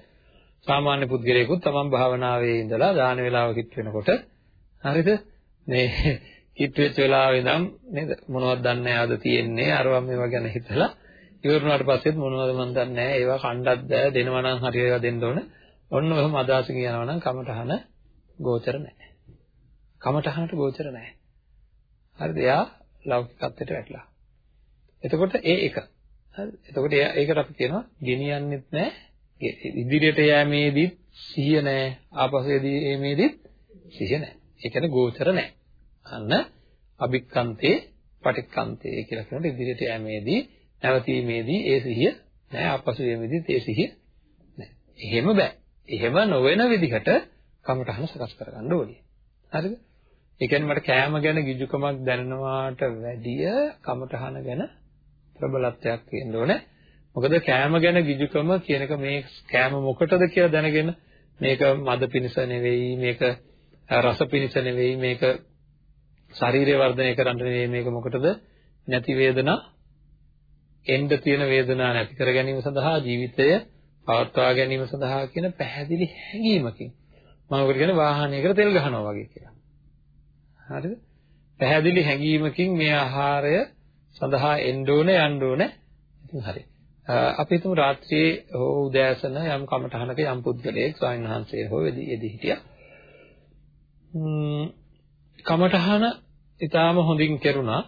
සාමාන්‍ය පුද්ගලයෙකුත් තමන් භාවනාවේ ඉඳලා දාන වේලාව කිත් වෙනකොට හරිද? මේ හිට වෙච්ච වෙලාවෙ ඉඳන් නේද මොනවද දන්නේ ආද තියෙන්නේ අරවා මේවා ගැන හිතලා ඉවරුනාට පස්සෙත් මොනවද මන් දන්නේ නැහැ. ඒවා කණ්ඩක් බෑ. දෙනවා නම් හරි ඒවා දෙන්න ඕන. ඔන්න ඔහොම අදහසකින් යනවා නම් කමටහන ගෝචර නැහැ. කමටහනට ගෝචර නැහැ. හරිද? එයා ලෞකිකත්වයට වැටලා. එතකොට ඒ එක. හරි එතකොට ඒකට අපි කියනවා ගෙනියන්නෙත් නැහැ. ඉදිරියට යෑමේදීත් සිහිය නැහැ. ආපසු යෑමේදීත් සිහිය නැහැ. ඒ කියන්නේ ගෝචර නැහැ. අන්න අභික්කන්තේ පටික්කන්තේ කියලා කියනකොට ඉදිරියට යෑමේදී නැවතීමේදී ඒ සිහිය නෑ ආපසු යෑමේදී ඒ සිහිය නෑ. එහෙම බෑ. එහෙම නොවන විදිහට කමටහන සකස් කරගන්න ඕනේ. හරිද? ඒ කියන්නේ මට කෑම ගැන ගිජුකමක් දැනෙනවාට වැඩිය කමටහන ගැන ප්‍රබලත්වයක් තියෙන්න ඕනේ. මොකද කෑම ගැන ගිජුකම කියන එක මේ කෑම මොකටද කියලා දැනගෙන මේක මද පිණිස නෙවෙයි මේක රස පිණිස නෙවෙයි මේක ශරීරය වර්ධනය කරන්න නෙවෙයි මේක මොකටද නැති වේදනා එන්න තියෙන වේදනා නැති කර ගැනීම සඳහා ජීවිතය පවත්වා ගැනීම සඳහා කියන පැහැදිලි හැඟීමකින් මම ඔකට කියන්නේ වාහනයකට තෙල් ගහනවා වගේ කියලා. හරිද? පැහැදිලි හැඟීමකින් මේ ආහාරය සඳහා එන්න ඕනේ යන්න ඕනේ ඉතින් හරි. අපි හිතමු රාත්‍රියේ හෝ උදෑසන යම් කමඨහනක යම් පුද්ගලයෙක් ස්වාමීන් වහන්සේ හෝ වෙදී එදී හිටියා. කමඨහන ඊටාම හොඳින් කෙරුණා.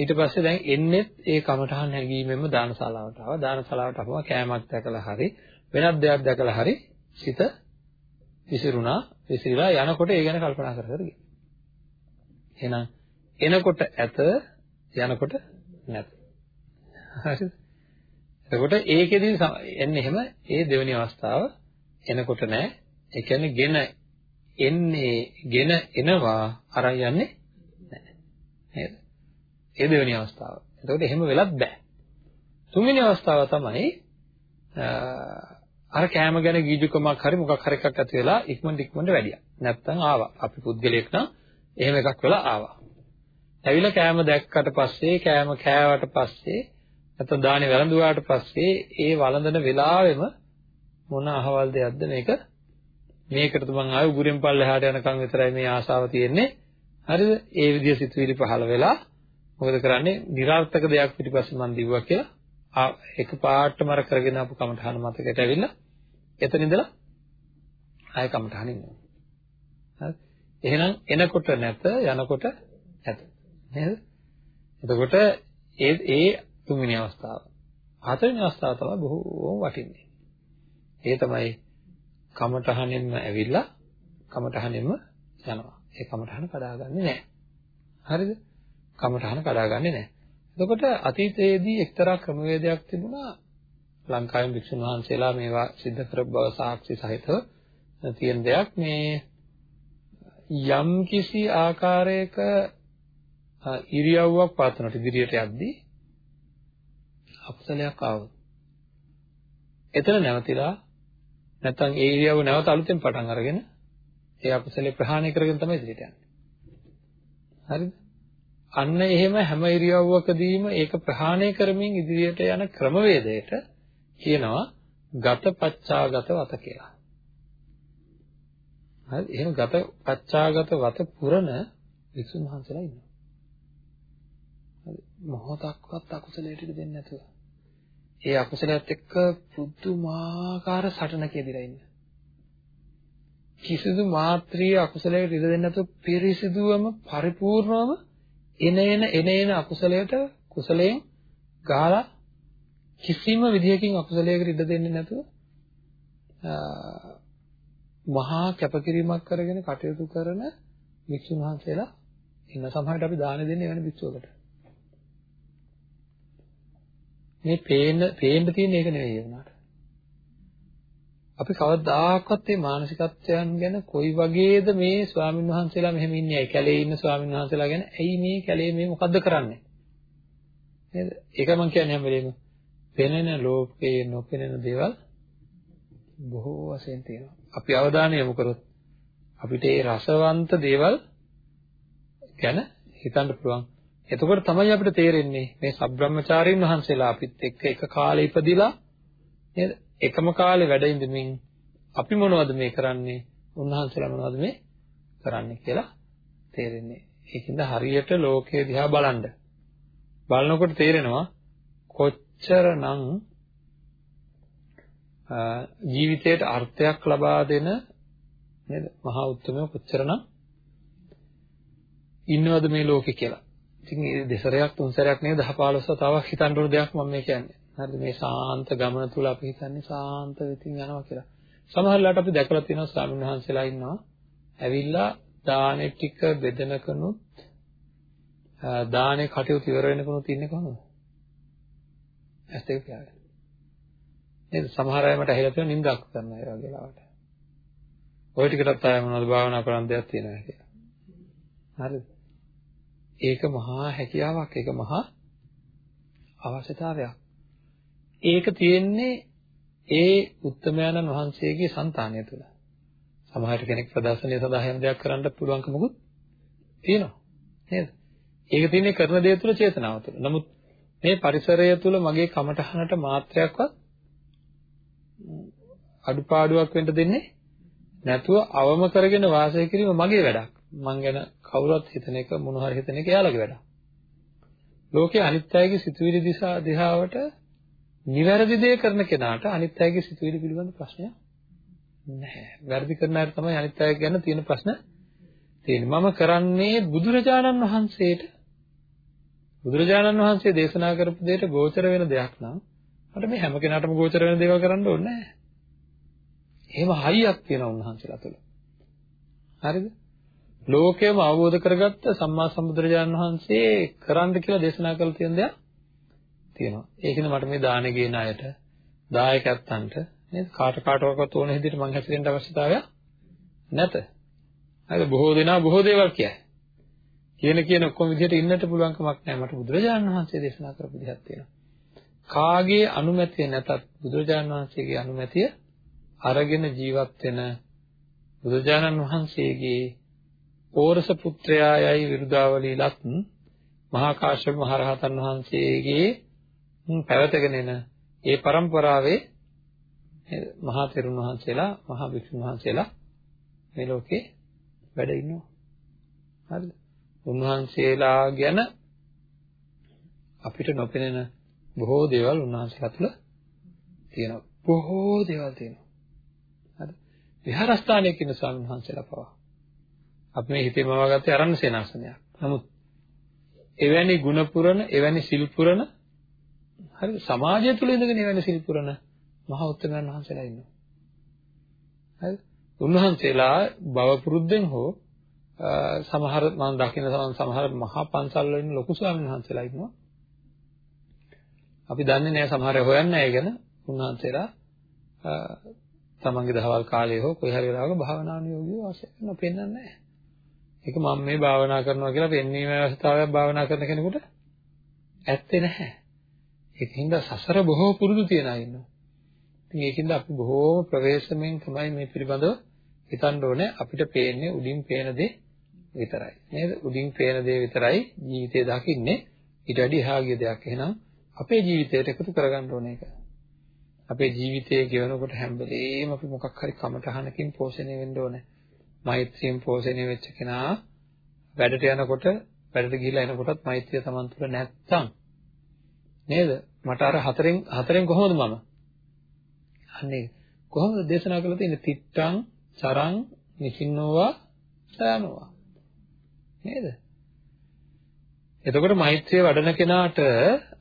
ඊට පස්සේ දැන් එන්නේ ඒ කමඨහන් හැගීමෙන්ම දානශාලාවට ආවා. දානශාලාවට ආවම කෑමක් දැකලා හරි වෙනත් දෙයක් දැකලා හරි සිත විසිරුණා. විසිරලා යනකොට ඒ ගැන කල්පනා කර කර ගියා. එහෙනම් එනකොට ඇත යනකොට නැත. හරිද? එතකොට ඒකෙදි එන්නේ එහෙම ඒ දෙවෙනි අවස්ථාව එනකොට නෑ. ඒ කියන්නේ ගෙන එන්නේ ගෙන එනවා අරන් යන්නේ නෑ. නේද? ඒ දෙවෙනි අවස්ථාව. එතකොට එහෙම වෙලත් බෑ. තුන්වෙනි අවස්ථාව තමයි අර කෑම ගැන ගීජුකමක් හරි මොකක් හරි එකක් ඇති වෙලා ඉක්මනට ඉක්මනට වැඩියා. නැත්තම් ආවා. අපි පුද්ගලයෙක් නම් එහෙම එකක් වෙලා ආවා. ඇවිල්ලා කෑම දැක්කට පස්සේ කෑම කෑවට පස්සේ නැත්නම් දානේ වැළඳුවාට පස්සේ ඒ වළඳන වෙලාවෙම මොන අහවල් දෙයක්ද මේක මේකට මං ආවේ උගුරෙන් පල්ලෙහාට යනකම් විතරයි මේ ආසාව තියෙන්නේ හරිද ඒ විදිය සිතුවිලි පහළ වෙලා මොකද කරන්නේ નિરර්ථක දෙයක් පිටිපස්සේ මං දිව්වා කියලා එක පාටම අර කරගෙන ආපු කමඨහන මතකයට ඇවිල්ලා එතන ඉඳලා ආය කමඨහන ඉන්නවා හරි එහෙනම් එනකොට නැත යනකොට ඇත නේද එතකොට ඒ ඒ තුන්වෙනි අවස්ථාව. හතරවෙනි අවස්ථාව තමයි බොහෝම වටින්නේ. ඒ තමයි කමඨහනෙන්ම ඇවිල්ලා කමඨහනෙන්ම යනවා. ඒ කමඨහන කඩාගන්නේ නැහැ. හරිද? කමඨහන කඩාගන්නේ නැහැ. එතකොට අතීතයේදී එක්තරා ක්‍රමවේදයක් තිබුණා ලංකාවේ භික්ෂුන් වහන්සේලා මේවා सिद्ध කරපු බව සාක්ෂි සහිතව තියෙන දෙයක් මේ යම් කිසි ආකාරයක ඉරියව්වක් පාතනට ඉදිරියට යද්දී අකුසලයක් ආවොත් එතන නැවතිලා නැත්නම් ඒ ඉරියව්ව නැවත අලුතෙන් පටන් අරගෙන ඒ අකුසලේ ප්‍රහාණය කරගෙන තමයි ඉදිරියට යන්නේ. හරිද? අන්න එහෙම හැම ඉරියව්වකදීම ඒක ප්‍රහාණය කරමින් ඉදිරියට යන ක්‍රමවේදයට කියනවා ගත පච්චාගත වත කියලා. හරි එහෙනම් ගත පච්චාගත වත පුරන වික්ෂුන් වහන්සේලා ඉන්නවා. හරි මොහොතක්වත් අකුසලයට ඉඩ දෙන්නේ නැතුව. ඒ අකුසලයට එක්ක පුදුමාකාර සටනක ඉදිරිය ඉන්න. කිසිදු මාත්‍රිය අකුසලයට ඉඩ දෙන්නේ නැතුව පිරිසිදුවම පරිපූර්ණවම එන එන එන එන අකුසලයට කුසලයෙන් ගහලා කිසිම විදියකින් අකුසලයකට ඉඩ දෙන්නේ නැතුව මහා කැපකිරීමක් කරගෙන කටයුතු කරන වික්ෂුන් වහන්සේලා ඉන්න සමහරවිට අපි දාන දෙන්නේ වෙන වික්ෂුවකට. මේ පේන පේන්න තියෙන එක නෙවෙයි වුණාට. අපි කවදාකවත් මේ මානසිකත්වයන් ගැන කොයි වගේද මේ ස්වාමින් වහන්සේලා මෙහෙම ඉන්නේ? ඇයි කැලේ ඉන්න ස්වාමින් වහන්සේලා ගැන ඇයි මේ කැලේ මේ මොකද්ද කරන්නේ? නේද? ඒක මම කියන්නේ හැම වෙලේම. පෙනෙන ලෝකේ නොපෙනෙන දේවල් බොහෝ වශයෙන් තියෙනවා. අපි අවධානය යොමු කරොත් අපිට ඒ රසවන්ත දේවල් ගැන හිතන්න පුළුවන්. එතකොට තමයි අපිට තේරෙන්නේ මේ සබ්‍රහ්මචාරීන් වහන්සේලා අපිත් එක්ක එක කාලේ ඉපදිලා නේද? එකම කාලේ වැඩ ඉඳමින් අපි මොනවද මේ කරන්නේ? උන්වහන්සේලා මොනවද මේ කරන්නේ කියලා තේරෙන්නේ. ඒකින්ද හරියට ලෝකයේ දිහා බලන්න. බලනකොට තේරෙනවා කොච්චරනම් ජීවිතයට අර්ථයක් ලබා දෙන නේද? මහා උත්තරම කොච්චරනම් ඉන්නවද මේ ලෝකේ කියලා. ඉතින් මේ දෙසරයක් තුන්සරයක් නෙවෙයි 10 15 වතාවක් හිතන්න ඕන දෙයක් මම මේ කියන්නේ. හරිද? මේ ශාන්ත ගමන තුල අපි හිතන්නේ ශාන්ත වෙතින් යනවා කියලා. සමහරවිට අපි දැකලා තියෙනවා ස්වාමීන් වහන්සේලා ඉන්නවා. ඇවිල්ලා දානෙ ටික බෙදනකනුත් දානේ කටයුතු ඉවර වෙනකනුත් ඉන්නේ කොහොමද? ඇස් දෙක පියාගෙන. නේද? සමහර අය මට ඇහිලා තියෙන නින්දක් කරනවා ඒ වගේ ලාවට. ওই ටිකටත් ආය මොනවද භාවනා කරන්න දෙයක් තියෙනවා කියලා. හරිද? ඒක මහා හැකියාවක් ඒක මහා අවශ්‍යතාවයක් ඒක තියෙන්නේ ඒ උත්තමයන්න් වහන්සේගේ సంతානය තුළ. සමහර කෙනෙක් ප්‍රදර්ශනය සඳහා හැම දෙයක් කරන්න පුළුවන්කමකුත් තියෙනවා. නේද? ඒක තියෙන්නේ කරන දේ තුළ චේතනාව තුළ. නමුත් මේ පරිසරය තුළ මගේ කමටහනට මාත්‍රයක්වත් අඩුපාඩුවක් වෙන්න දෙන්නේ නැතුව අවම කරගෙන වාසය කිරීම මගේ වැඩක්. මං ගැන කවුරුත් හිතන එක මොන හරි හිතන එක එයාලගේ වැඩක්. ලෝකයේ අනිත් අයගේ සිතුවිලි දිශා දිහාවට නිවැරදි දේ කරන කෙනාට අනිත් අයගේ සිතුවිලි පිළිබඳ ප්‍රශ්නයක් නැහැ. වැරදි කරන අය තමයි අනිත් අය ගැන තියෙන ප්‍රශ්න තියෙන්නේ. මම කරන්නේ බුදුරජාණන් වහන්සේට බුදුරජාණන් වහන්සේ දේශනා කරපු දෙයට ගෝචර වෙන දෙයක් නම් මට මේ හැම කෙනාටම ගෝචර වෙන දේවල් කරන්න ඕනේ නැහැ. එහෙම හයියක් තියෙනවා උන්වහන්සේලා තුළ. හරිද? ලෝකයම අවබෝධ කරගත්ත සම්මා සම්බුදුරජාණන් වහන්සේ කරන්න කියලා දේශනා කළ තියෙන දේක් තියෙනවා. ඒකින්ද මට මේ දානෙ ගේන අයට දායකයන්ට නේද කාට කාටවත් ඕන විදිහට මං හැසිරෙන්න අවශ්‍යතාවයක් නැත. හරි බොහෝ දෙනා බොහෝ දේවල් කියයි. කියන කියන ඔක්කොම විදිහට ඉන්නට පුළුවන් කමක් නැහැ. මට බුදුරජාණන් වහන්සේ දේශනා කරපු විදිහක් තියෙනවා. කාගේ අනුමැතිය නැතත් බුදුරජාණන් වහන්සේගේ අනුමැතිය අරගෙන ජීවත් වෙන බුදුරජාණන් වහන්සේගේ ඕරස පුත්‍රයායයි විරුදාවලීලත් මහා කාශ්‍යප මහ රහතන් වහන්සේගේ පැවතගෙන එන ඒ પરම්පරාවේ මහා තෙරුන් වහන්සේලා මහා භික්ෂුන් වහන්සේලා මේ ලෝකේ වැඩ ඉන්නවා. හරිද? උන්වහන්සේලා ගැන අපිට නොපෙනෙන බොහෝ දේවල් උන්වහන්සේලා තුළ තියෙනවා. බොහෝ දේවල් තියෙනවා. හරි විහාරස්ථානයේ කියන ස්වාමීන් වහන්සේලා පවා. අපි මේ හිතේ මවාගත්තේ අරණ සේනාසනයක්. නමුත් එවැනි ගුණ පුරන එවැනි සිල් පුරන හරි සමාජය තුළ ඉඳගෙන එවැනි සිල් පුරන මහා උත්තමයන් වහන්සේලා ඉන්නවා. හරි. උන්වහන්සේලා බව පුරුද්දෙන් හෝ සමහර මම දකින සමහර මහා පන්සල් වල ඉන්න ලොකු ස්වාමීන් වහන්සේලා ඉන්නවා. අපි දන්නේ නැහැ සමහර අය හොයන්නේ නැහැ ගැන උන්වහන්සේලා තමන්ගේ දහවල් කාලයේ හෝ කොයි හරි වෙලාවක භාවනානුයෝගීව වාසය කරනවා පෙන්වන්නේ නැහැ. ඒක මම මේ භාවනා කරනවා කියලා පෙන්වීමේ අවස්ථාවක් භාවනා කරන කෙනෙකුට ඇත්තේ නැහැ. ඒකින්ද සසර බොහෝ පුරුදු තියන අය ඉන්නවා. ඉතින් ඒකින්ද අපි බොහෝ ප්‍රවේශමෙන් තමයි මේ පිළිබඳව හිතන්න ඕනේ අපිට පේන්නේ උඩින් පේන දේ විතරයි. නේද? උඩින් පේන දේ විතරයි ජීවිතේ දකින්නේ. ඊට වැඩි එහා ගිය දෙයක්. එහෙනම් අපේ ජීවිතයට එකතු කරගන්න ඕනේ ඒක. අපේ ජීවිතයේ ගෙවනකොට හැම වෙලේම අපි මොකක් හරි කමටහනකින් පෝෂණය වෙන්න ඕනේ. මෛත්‍රියෙන් පෝෂණය වෙච්ච කෙනා වැඩට යනකොට වැඩට ගිහිල්ලා එනකොටත් මෛත්‍රිය Taman තුල නැත්තම් නේද? මට අර හතරෙන් හතරෙන් කොහොමද මම? අන්නේ කොහොමද දේශනා කරලා තියෙන්නේ? තිත්තං, චරං, නිසින්නෝවා, සයනෝවා. නේද? එතකොට මෛත්‍රිය වඩන කෙනාට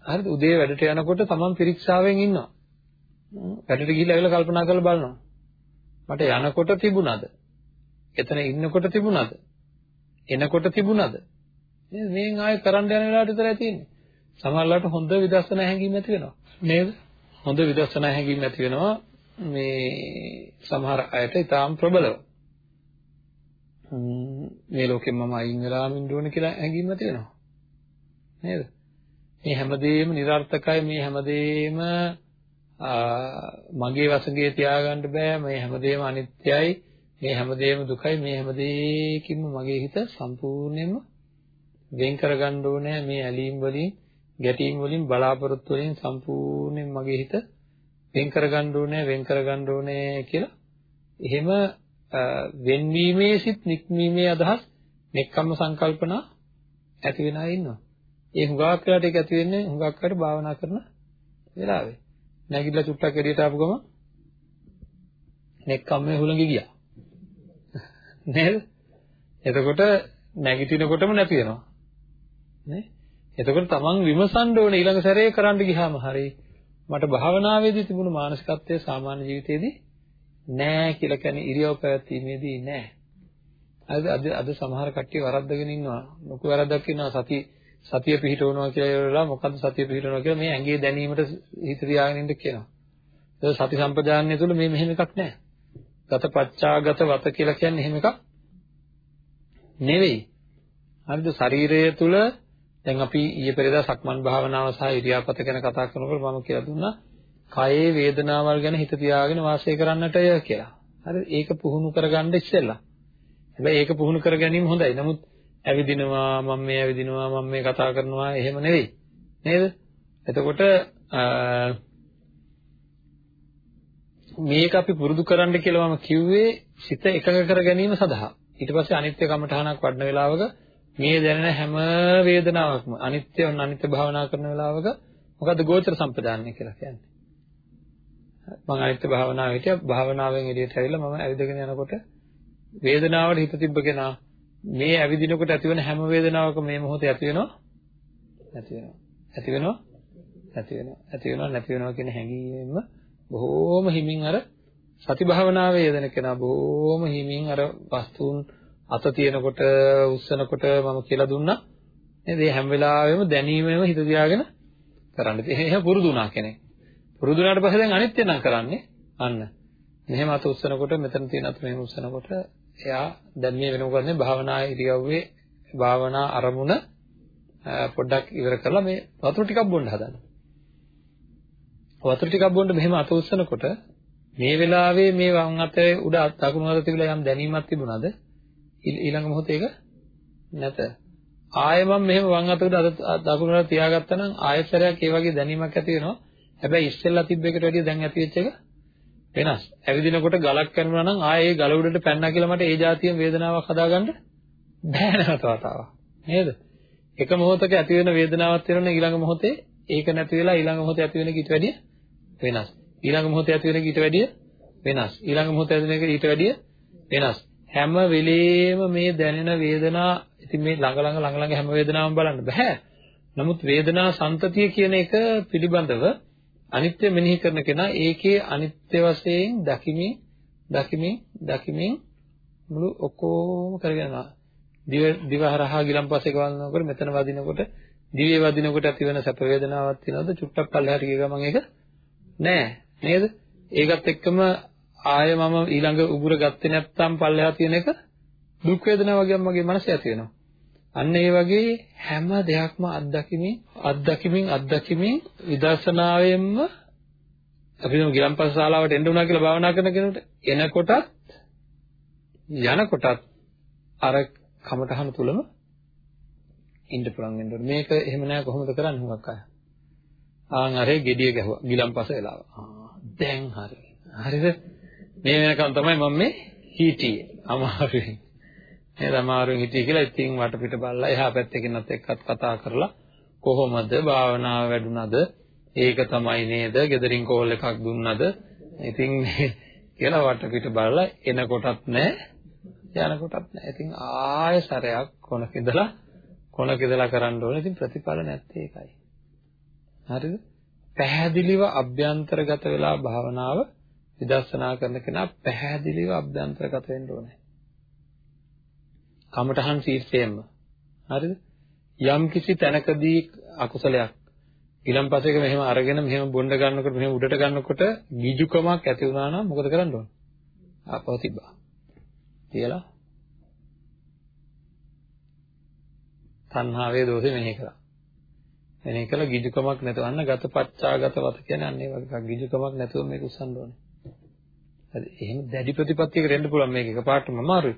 හරිද උදේ වැඩට යනකොට තමන් පිරික්සාවෙන් ඉන්නවා. වැඩට ගිහිල්ලා ඇවිල්ලා කල්පනා කරලා බලනවා. මට යනකොට තිබුණාද? එතන ඉන්නකොට තිබුණාද? එනකොට තිබුණාද? නේද? මේන් ආයෙ කරන්න යන වෙලාවට විතරයි තියෙන්නේ. සමහරවිට හොඳ විදර්ශනා හැඟීම් ඇති වෙනවා. නේද? හොඳ විදර්ශනා හැඟීම් ඇති වෙනවා මේ සමහර අයට ඊටාම් ප්‍රබලව. මේ ලෝකෙන් මම අයින් වෙලාම ඉන්න ඕන කියලා හැඟීම් ඇති වෙනවා. නේද? මේ හැමදේම નિરර්ථකයි මේ හැමදේම මගේ වශයෙන් තියාගන්න බෑ මේ හැමදේම අනිත්‍යයි මේ හැමදේම දුකයි මේ හැමදේකින්ම මගේ හිත සම්පූර්ණයෙන්ම වෙන් කරගන්න ඕනේ මේ ඇලීම් වලින් ගැටීම් වලින් බලාපොරොත්තු වලින් සම්පූර්ණයෙන් මගේ හිත වෙන් කරගන්න ඕනේ වෙන් කරගන්න ඕනේ කියලා එහෙම වෙන්වීමේ සිත් නික්මීමේ අදහස් නෙක්කම්ම සංකල්පනා ඇති වෙන අය ඉන්නවා. ඒ හුඟක් වෙලාට ඒක ඇති වෙන්නේ හුඟක් අයට භාවනා කරන වෙලාවේ. නැගිටලා චුට්ටක් එළියට ආපු ගමන් නෙක්කම්මේ හුලඟ ගියා. නේද? එතකොට නැගිටිනකොටම නැති වෙනවා. නේ? එතකොට තමන් විමසන්න ඕනේ ඊළඟ සැරේ කරන්න ගියාම හරි මට භාවනාවේදී තිබුණු මානසිකත්වය සාමාන්‍ය ජීවිතේදී නෑ කියලා කියන්නේ ඉරියව් පැවැත්ීමේදී නෑ. අද අද අද සමහර කට්ටිය වරද්දගෙන ඉන්නවා. ලොකු වරද්දක් ඉන්නවා සති සතිය පිහිටවනවා කියලා ඉවරලා මොකද්ද සතිය පිහිටවනවා කියලා මේ ඇඟේ දැනීමට හිත තියාගෙන ඉන්න කියනවා. ඒක සති සම්පජාන්‍ය තුළ මේ මෙහෙම එකක් නෑ. ගත පච්චාගත වත කියලා කියන්නේ එහෙම එකක් නෙවෙයි. හරිද? ශරීරය තුළ දැන් අපි ඊයේ පෙරේදා සක්මන් භාවනාව සහ ඉරියාපත ගැන කතා කරනකොට මම කියලා දුන්නා කයේ වේදනාවල් ගැන හිත තියාගෙන වාසය කරන්නටය කියලා. හරිද? ඒක පුහුණු කරගන්න ඉස්සෙල්ලා. හැබැයි ඒක පුහුණු කර ගැනීම හොඳයි. නමුත් ඇවිදිනවා මම මේ ඇවිදිනවා මම මේ කතා කරනවා එහෙම නෙවෙයි. නේද? එතකොට මේක අපි පුරුදු කරන්න කියලා මම කිව්වේ සිත එකඟ කර ගැනීම සඳහා. ඊට පස්සේ අනිත්‍ය කමඨහනක් වඩන වෙලාවක මේ දැනෙන හැම වේදනාවක්ම අනිත්‍ය වන අනිත්‍ය භාවනා කරන වෙලාවක මොකද්ද ගෝචර සම්පදාන්නේ කියලා කියන්නේ. මම අනිත්‍ය භාවනාව හිටියා. භාවනාවෙන් එළියට ඇවිල්ලා මම ඇවිදගෙන යනකොට වේදනාවට හිත තිබ්බ කෙනා මේ ඇවිදිනකොට ඇතිවන හැම වේදනාවකම මේ මොහොතේ ඇති වෙනවා? නැති වෙනවා. ඇති වෙනවා? නැති වෙනවා. ඇති වෙනවා නැති වෙනවා කියන හැඟීමෙන්ම බොහෝම හිමින් අර සති භාවනාවේ යෙදෙන කෙනා බොහෝම හිමින් අර වස්තුන් අත තියෙනකොට උස්සනකොට මම කියලා දුන්නා නේද? මේ හැම වෙලාවෙම දැනීමෙම හිත තියාගෙන කරන්න. ඉතින් එහෙම පුරුදු වුණා කෙනෙක්. පුරුදු වුණාට පස්සේ දැන් අනිත්‍ය නම් කරන්නේ අන්න. මෙහෙම අත උස්සනකොට මෙතන තියෙන අත මෙහෙම උස්සනකොට එයා දැන් මේ වෙනකොට කරන්නේ භාවනා ඉරියව්වේ භාවනා අරමුණ පොඩ්ඩක් ඉවර කරලා මේ වතුර ටිකක් බොන්න හදනවා. වතුර ටිකක් බොන්න මෙහෙම අත උස්සනකොට මේ වෙලාවේ මේ වම් අතේ උඩ දකුණු අත තිබිලා යම් දැනීමක් තිබුණාද ඊළඟ මොහොතේ ඒක නැත. ආයෙ මම මෙහෙම වම් අත උඩ දකුණු අත තියාගත්තා නම් ආයෙත් සැරයක් ඒ වගේ දැනීමක් ඇති වෙනවා. හැබැයි ඉස්සෙල්ලා තිබ්බ එකට වැඩිය දැන් ඇති වෙච්ච එක වෙනස්. ඇවිදිනකොට ගලක් කැඩුනා නම් ආයෙ ඒ ගල උඩට පැන්නා කියලා මට ඒ જાතියෙන් වේදනාවක් හදාගන්න බෑ නැවත වතාවක් නේද? එක මොහොතක ඇති වෙන වේදනාවක් තියෙනවා ඊළඟ මොහොතේ. ඒක නැති වෙලා ඊළඟ මොහොතේ ඇති වෙන ඊට වැඩිය වෙනස්. ඊළඟ මොහොතේ ඇති වෙන ඊට වැඩිය වෙනස්. ඊළඟ මොහොතේ ඇති වෙන ඊට වැඩිය වෙනස්. හැම වෙලේම මේ දැනෙන වේදනා ඉතින් මේ ළඟ ළඟ ළඟ ළඟ හැම වේදනාවම බලන්න බෑ. නමුත් වේදනා සංතතිය කියන එක පිළිබඳව අනිත්‍ය මෙනෙහි කරන කෙනා ඒකේ අනිත්‍ය වශයෙන් දකිමින් දකිමින් දකිමින් මුළු ඔක්කොම කරගෙන යනවා. දිව දිවහරහා ගිලම්පස්සේ ගවනකොට මෙතන වදිනකොට දිවේ වදිනකොට ඇති වෙන සැප වේදනාවක් තියෙනවද? චුට්ටක් පල්ලෙහාට ගිය ගමන් ඒක නෑ. නේද? ඒකත් එක්කම ආය මම ඊළඟ උගුර ගත්තේ නැත්නම් පල්ලෙහා තියෙන එක දුක් වේදනා වගේම මගේ මනසේ ඇති වෙනවා. අන්න ඒ වගේ හැම දෙයක්ම අත්දැකීමින් අත්දැකීමින් අත්දැකීමින් විදර්ශනාවෙන්ම අපි නම් ගිලම්පස ශාලාවට එන්න උනා කියලා භාවනා කරන කෙනෙකුට එනකොටත් යනකොටත් අර කමටහන තුලම ඉන්න පුළුවන් වෙනවා. මේක එහෙම නෑ කොහොමද කරන්නේ හුඟක් අය. ආන් අරේ gediya ගැහුවා ගිලම්පස වෙලාව. දැන් හරි. හරිද? මේ වෙනකන් තමයි මම මේ හිටියේ. අමාරුවෙන්. නේද අමාරුවෙන් හිටියේ කියලා ඉතින් වටපිට බලලා එහා පැත්තේ කෙනත් එක්කත් කතා කරලා කොහොමද භාවනාව වැඩුණාද? ඒක තමයි නේද? gederin කෝල් එකක් දුන්නද? ඉතින් කියලා වටපිට බලලා එනකොටත් නැහැ යනකොටත් නැහැ. ඉතින් ආයෙ සැරයක් කොනක ඉඳලා කොනක ඉඳලා කරන්න ඕනේ. ඉතින් ප්‍රතිඵල නැත්තේ ඒකයි. හරිද? පැහැදිලිව අභ්‍යන්තරගත වෙලා භාවනාව විදර්ශනා කරන කෙනා පැහැදිලිව අභ්‍යන්තරගත වෙන්න ඕනේ. කමඨහන් ශීර්ෂයෙන්ම. හරිද? යම් කිසි තැනකදී අකුසලයක් ඊළම්පසේක මෙහෙම අරගෙන මෙහෙම බොණ්ඩ ගන්නකොට මෙහෙම උඩට ගන්නකොට ගිජුකමක් ඇති වුණා නම් මොකද කරන්න ඕන? ආපහු තිබ්බා. කියලා තණ්හාවේ දෝෂෙ මෙහෙ කරා. එනේ කළ ගිජුකමක් නැතුවන්න ගතපච්චාගත වත කියන්නේ අන්න ඒ වගේ එකක් ගිජුකමක් නැතුව මේක උස්සන්න ඕනේ. හරි එහෙම දැඩි ප්‍රතිපත්තියකට එන්න පුළුවන් මේක එකපාරටම අමාරුයි.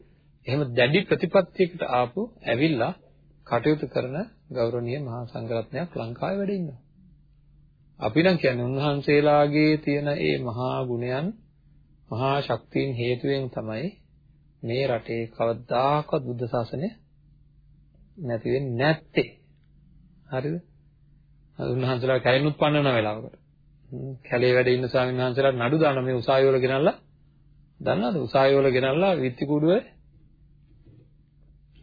එහෙම දැඩි ප්‍රතිපත්තියකට ආපු ඇවිල්ලා කටයුතු කරන ගෞරවනීය මහා සංඝරත්නයක් ලංකාවේ වැඩ ඉන්නවා. අපි නම් කියන්නේ උන්වහන්සේලාගේ තියෙන ඒ මහා ගුණයන් මහා ශක්තියින් හේතුවෙන් තමයි මේ රටේ කවදාකවත් බුද්ධ ශාසනය නැති වෙන්නේ නැත්තේ. හරිද? උන්වහන්සේලා කැලෙනුත් පන්නන වෙලාවකට. කැලේ වැඩ ඉන්න ස්වාමීන් වහන්සේලා නඩු දාන මේ උසාවි වල ගෙනල්ලා දන්නවද? උසාවි වල ගෙනල්ලා විත්ති කුඩුවේ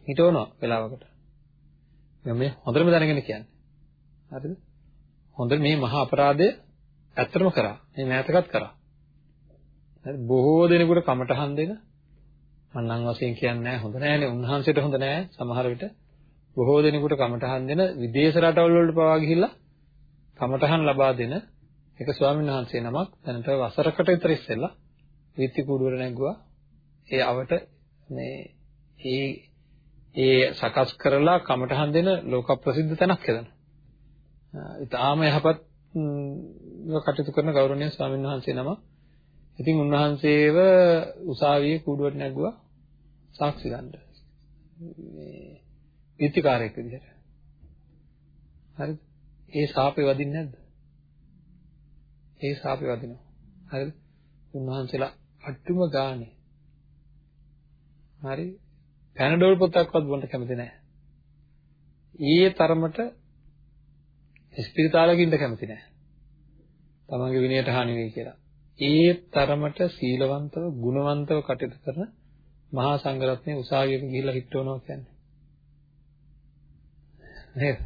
හිටවනවා වෙලාවකට. මේ හොඳටම දැනගෙන කියන්නේ. හරිද? හොඳ මේ මහා අපරාධය ඇත්තටම කරා. මේ මෑතකත් කරා. හරි බොහෝ දෙනෙකුට කමටහන් දෙන මම නම් වශයෙන් කියන්නේ නැහැ හොඳ නැහැනේ උන්වහන්සේට හොඳ නැහැ සමහර විට බොහෝ දෙනෙකුට කමටහන් දෙන විදේශ රටවල් වලට පවා ගිහිල්ලා කමටහන් ලබා දෙන එක ස්වාමීන් වහන්සේ නමක් දැනට වසරකට විතර ඉස්සෙල්ලා විත්ති කුඩුවර නැගුවා ඒ අවට මේ ඒ ඒ සකස් කරලා කමටහන් දෙන ලෝක ප්‍රසිද්ධ තැනක් හදනවා. ඊටාම යහපත් කටයුතු කරන ගෞරවනීය ස්වාමීන් වහන්සේ නම. ඉතින් උන්වහන්සේව උසාවියේ කුඩුවට නැගුවා සාක්ෂි ගන්න. මේ විත්තිකාරයෙක් විදිහට. හරිද? ඒ සාපේ වදින්නේ නැද්ද? ඒ සාපේ වදිනවා. හරිද? උන්වහන්සේලා අට්ටුම ගානේ. හරි? පැනඩෝල් පොතක්වත් බොන්න කැමති නැහැ. ඊයේ තරමට ස්පිරිතාලෙක ඉන්න කැමති නැහැ. තමන්ගේ විනයට හානි වෙයි කියලා. ඒ තරමට සීලවන්තව ගුණවන්තව කටයුතු කරන මහා සංඝරත්නය උසාවියක ගිහිල්ලා හිටවනවා කියන්නේ. නේද?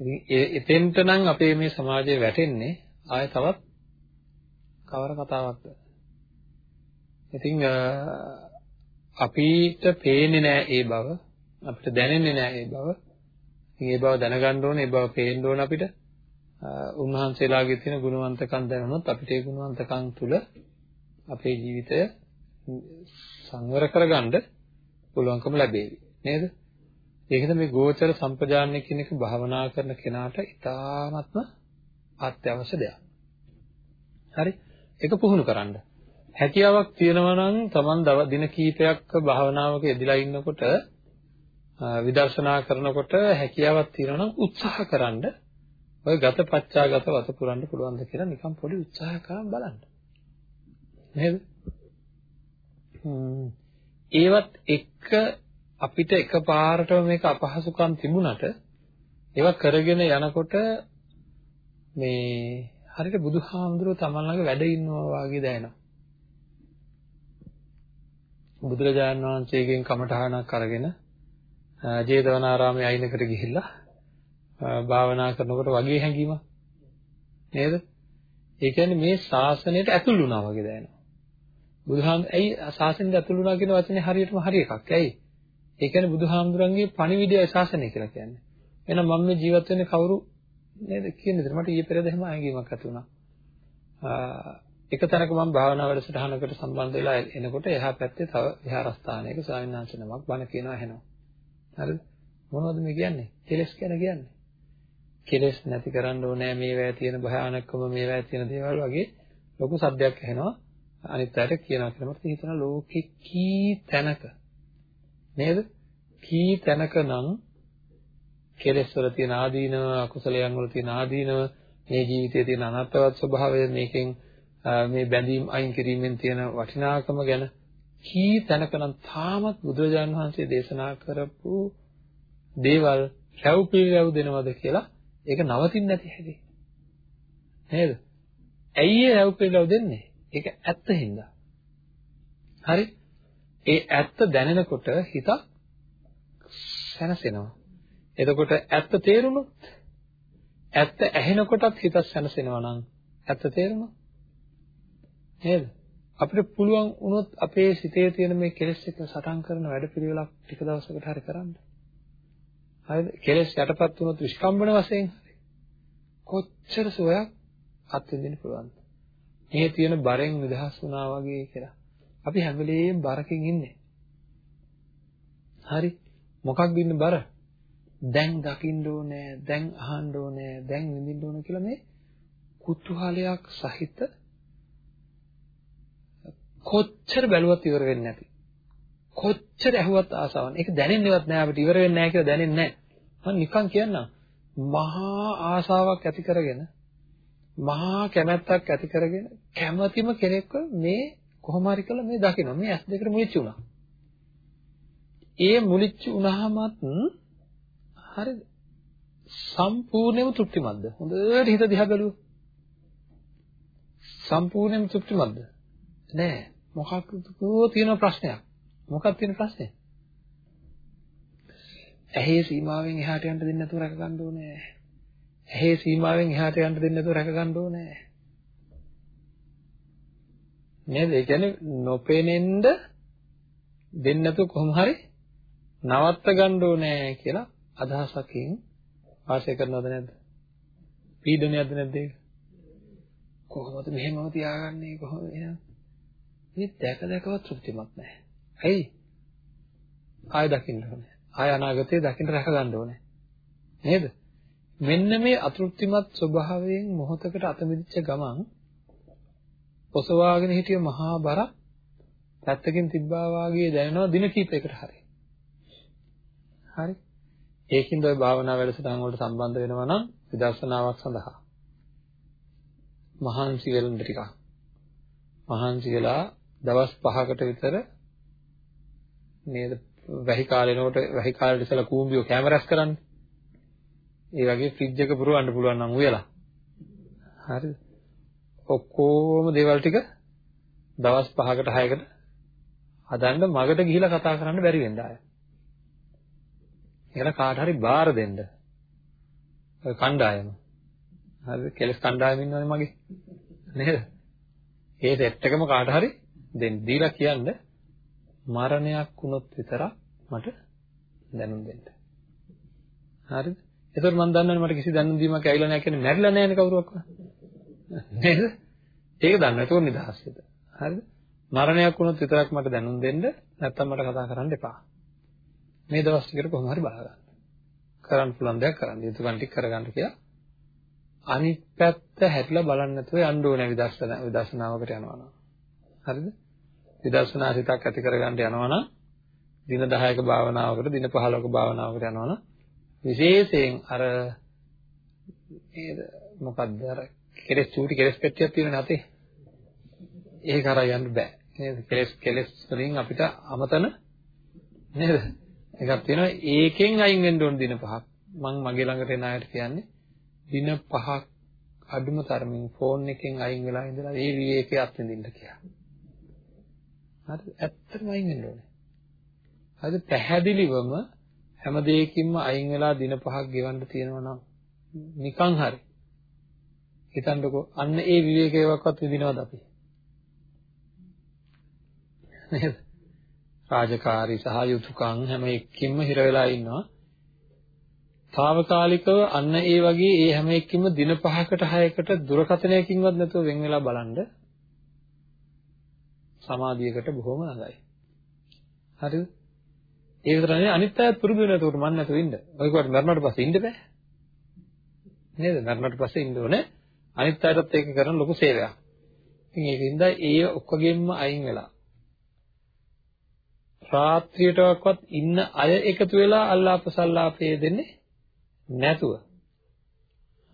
ඉතින් එතෙන්ට නම් අපේ මේ සමාජය වැටෙන්නේ ආය තවත් කවර කතාවක්ද? ඉතින් අපිට පේන්නේ නැහැ ඒ බව අපිට දැනෙන්නේ නැහැ ඒ බව. ඉතින් ඒ බව දැනගන්න ඕනේ ඒ බව පේන්න ඕනේ අපිට. උන්වහන්සේලාගේ තියෙන ගුණවන්තකම් දැනුනොත් අපිට ඒ ගුණවන්තකම් තුල අපේ ජීවිතය සංවර කරගන්න පුළුවන්කම ලැබේවි නේද? ඒකද මේ ගෝචර සම්පජාන්‍ය කියන එක භාවනා කරන කෙනාට ඉතාමත්ම අත්‍යවශ්‍ය දෙයක්. හරි? ඒක පුහුණු කරන්න. හැකියාවක් තියෙනවා නම් Taman දින කීපයක් භාවනාවක යෙදලා ඉන්නකොට විදර්ශනා කරනකොට හැකියාවක් තියෙනවා නම් උත්සාහකරනද ඔය ගත පච්චාගත වත පුරන්න පුළුවන්ද කියලා නිකන් පොඩි උත්සාහකම් බලන්න. නේද? ඒවත් එක්ක අපිට එකපාරටම මේක අපහසුකම් තිබුණට ඒවා කරගෙන යනකොට මේ හරියට බුදුහාමුදුරුවෝ තමන් ළඟ වැඩ ඉන්නවා වගේ දැනෙනවා. බුදුරජාණන් වහන්සේගෙන් කමඨහනක් අරගෙන ජේතවනාරාමයේ අයිනකට ගිහිල්ලා භාවනා කරනකොට වගේ හැඟීමක් නේද? ඒ කියන්නේ මේ ශාසනයට ඇතුල් වුණා වගේ දැනෙනවා. බුදුහාම ඇයි ශාසනයට ඇතුල් වුණා කියන වචනේ හරියටම හරි එකක්. ඇයි? ඒ කියන්නේ බුදුහාමුදුරන්ගේ පණිවිඩය ශාසනය කියලා කියන්නේ. එහෙනම් මම මේ ජීවත් වෙන්නේ කවුරු නේද කියන විදිහට මට ඊයේ පෙරේද එහෙම හැඟීමක් ඇති වුණා. එක තැනක මම භාවනා වැඩසටහනකට සම්බන්ධ වෙලා එනකොට එහා පැත්තේ තව විහාරස්ථානයක ස්වාමීන් වහන්සේ නමක් බණ කියනවා ඇහෙනවා. හරිද? මොනවද මේ කියන්නේ? කෙලස් කියන කියන්නේ. කෙලස් නැති කරන්න ඕනේ මේවැය තියෙන භයානකම මේවැය තියෙන දේවල් වගේ ලොකු සද්දයක් ඇහෙනවා. අනිත් අයට කියනවා කියලා මට හිතෙනවා ලෝකෙ කී තැනක නේද? කී තැනක නම් කෙලස් වල තියෙන ආදීනව අකුසලයන් වල තියෙන ආදීනව මේ ජීවිතයේ තියෙන අනර්ථවත් ස්වභාවය මේකෙන් මේ බැඳීම් අයින් කිරීමෙන් තියෙන වටිනාකම ගැන කී තැනකනම් තාමත් බුදුරජාණන් වහන්සේ දේශනා කරපු දේවල් රැව් පිළිරැව් දෙනවද කියලා ඒක නවතින්නේ නැති හැටි නේද? ඇයි ඒ රැව් පිළිරැව් දෙන්නේ? ඒක ඇත්ත හින්දා. හරි? ඒ ඇත්ත දැනෙනකොට හිත සැනසෙනවා. එතකොට ඇත්ත තේරුණොත් ඇත්ත ඇහෙනකොටත් හිත සැනසෙනවා නම් ඇත්ත තේරුණා? නේද? අපිට පුළුවන් වුණොත් අපේ සිතේ තියෙන මේ කෙලෙස් එක සටන් කරන වැඩපිළිවෙලක් ටික දවසකට හරි කරන්න. හරිද? කෙලෙස් යටපත් වුණොත් විස්කම්බන වශයෙන් කොච්චර සෝයක් අත්විඳින්න පුළුවන්ද? මේ තියෙන බරෙන් නිදහස් වුණා වගේ කියලා. අපි හැම වෙලේම බරකින් ඉන්නේ. හරි. මොකක්ද ඉන්නේ බර? දැන් දකින්න ඕනේ දැන් අහන්න ඕනේ දැන් විඳින්න ඕනේ කියලා මේ කුතුහලයක් සහිත කොච්චර බැලුවත් ඉවර වෙන්නේ නැති. කොච්චර ඇහුවත් ආසාවන්. ඒක දැනෙන්නේවත් නෑ අපිට ඉවර වෙන්නේ නෑ කියලා දැනෙන්නේ නෑ. මම නිකන් කියන්නම්. මහා ආසාවක් ඇති කරගෙන මහා කැමැත්තක් ඇති කරගෙන කැමැතිම කෙනෙක්ව මේ කොහොම හරි කළා මේ දකින්න මේ ඇස් දෙකට මුලිච්ච වුණා. ඒ මුලිච්ච වුණාමත් හරිද? සම්පූර්ණයෙන්ම තෘප්තිමත්ද? හොඳට හිත දිහා බැලුවොත් සම්පූර්ණයෙන්ම තෘප්තිමත්ද? නෑ. මොකක්දෝ තියෙන ප්‍රශ්නයක්. මොකක්ද තියෙන ප්‍රශ්නේ? ඇහි සීමාවෙන් එහාට යන්න දෙන්නේ නැතුව රැක ගන්න ඕනේ. ඇහි සීමාවෙන් එහාට යන්න දෙන්නේ නැතුව රැක ගන්න ඕනේ. නේද? ඒ කියන්නේ නොපෙනෙන්න දෙන්නේ නැතුව කොහොම හරි නවත්ත ගන්න ඕනේ කියලා අදහසකින් වාසය කරනවද නැද්ද? පීඩනයක්ද නැද්ද ඒක? කොහොමද මෙහෙමව තියාගන්නේ කොහොමද එහෙනම්? මේ දැක දැකවත් තෘප්තිමත් නැහැ. ඇයි? ආය දකින්න ඕනේ. ආය අනාගතේ දකින්න රැක ගන්න ඕනේ. නේද? මෙන්න මේ අතෘප්තිමත් ස්වභාවයෙන් මොහොතකට අත මිදිච්ච ගමන් ඔසවාගෙන හිටිය මහා බර පැත්තකින් තිබ්බා වාගේ දැනෙනවා දින කිහිපයකට හරි. හරි. ඒකින්ද ඔය භාවනා වැඩසටහන් වලට සම්බන්ධ වෙනවා නම් විදර්ශනාවක් සඳහා මහන්සි වෙලඳ ටිකක් මහන්සි වෙලා දවස් 5කට විතර නේද වැහි කාලේනකොට වැහි කාලේට ඉස්සලා කූඹියෝ කැමරස් කරන්නේ. ඒ වගේ ෆ්‍රිජ් එක පුරවන්න පුළුවන් නම් උයලා. හරිද? ඔක්කොම දේවල් ටික දවස් 5කට 6කට හදන්න මගට ගිහිලා කතා කරන්න බැරි වෙන්න ආය. ඒකට කාට හරි බාර දෙන්න. ඔය කණ්ඩායම. හරිද? කෙලස් කණ්ඩායම ඉන්නවනේ මගේ. නේද? ඒ සෙට් එකම කාට හරි දෙන්න දීලා කියන්න මරණයක් වුණොත් විතරක් මට දැනුම් දෙන්න. හරිද? ඒතකොට මම දන්නවනේ මට කිසි දැනුම් දීමක් ඇවිල්ලා නැහැ කියන්නේ මැරිලා නැහැනේ කවුරුවක්වත්. නේද? ඒක දන්න. ඒක නිදහස් වෙද. හරිද? මරණයක් වුණොත් විතරක් මට දැනුම් දෙන්න නැත්නම් මට කතා කරන්න එපා. මේ දවස් ටිකට කොහොම හරි බලගන්න. කරන්න පුළුවන් දෙයක් කරන්න. යුතුයකම් ටික කරගන්න කියලා. අනිත් පැත්ත හැරිලා බලන්න නැතුව යන්න ඕනේ විදර්ශනා විදර්ශනාවකට යනවා නම්. හරිද? විදර්ශනා සිතක් ඇති කරගන්න යනවා නම් දින 10ක භාවනාවකට දින 15ක භාවනාවකට යනවා නම් විශේෂයෙන් අර නේද මොකක්ද අර කෙලස් චූටි කෙලස් පෙට්ටියක් තියෙන නැතේ ඒක කරා යන්න බෑ නේද කෙලස් කෙලස් වලින් අපිට අමතන නේද එකක් තියෙනවා. ඒකෙන් අයින් වෙන්න ඕන දින පහක්. මම මගේ ළඟට එන අයට කියන්නේ දින පහක් අඩුම තරමින් ෆෝන් එකෙන් අයින් වෙලා ඉඳලා ඒ විවේකයේ අත්විඳින්න කියලා. හරි. ඇත්තටම අයින් වෙන්න ඕනේ. හරිද පැහැදිලිවම හැම දෙයකින්ම අයින් වෙලා දින පහක් ගෙවන්න තියෙනවා නම් නිකන් හරි. හිතන්නකෝ. අන්න ඒ විවේකයවක්වත් විඳිනවද අපි? නේද? රාජකාරී සහ යුතුයකම් හැම එකකින්ම හිර වෙලා ඉන්නවා తాවකාලිකව අන්න ඒ වගේ ඒ හැම එකකින්ම දින 5කට 6කට දුරකථනයකින්වත් නැතුව වෙන් වෙලා බලන්න සමාධියකට බොහොම ළඟයි හරිද ඒ විතර නෙවෙයි අනිත් අයත් පුරුදු වෙනවා ඒකට මන් නැතුව ඉන්න. ඔය කොට මරණයට පස්සේ ඉන්න බෑ. නේද? මරණයට පස්සේ ඉන්න ඕනේ. අනිත් අයටත් ඒක කරන ලොකු සේවයක්. ඉතින් ඒකින්ද ඒ ඔක්කොගෙම අයින් වෙලා රාත්‍රියටවත් ඉන්න අය එකතු වෙලා අල්ලාප සල්ලාපේ දෙන්නේ නැතුව.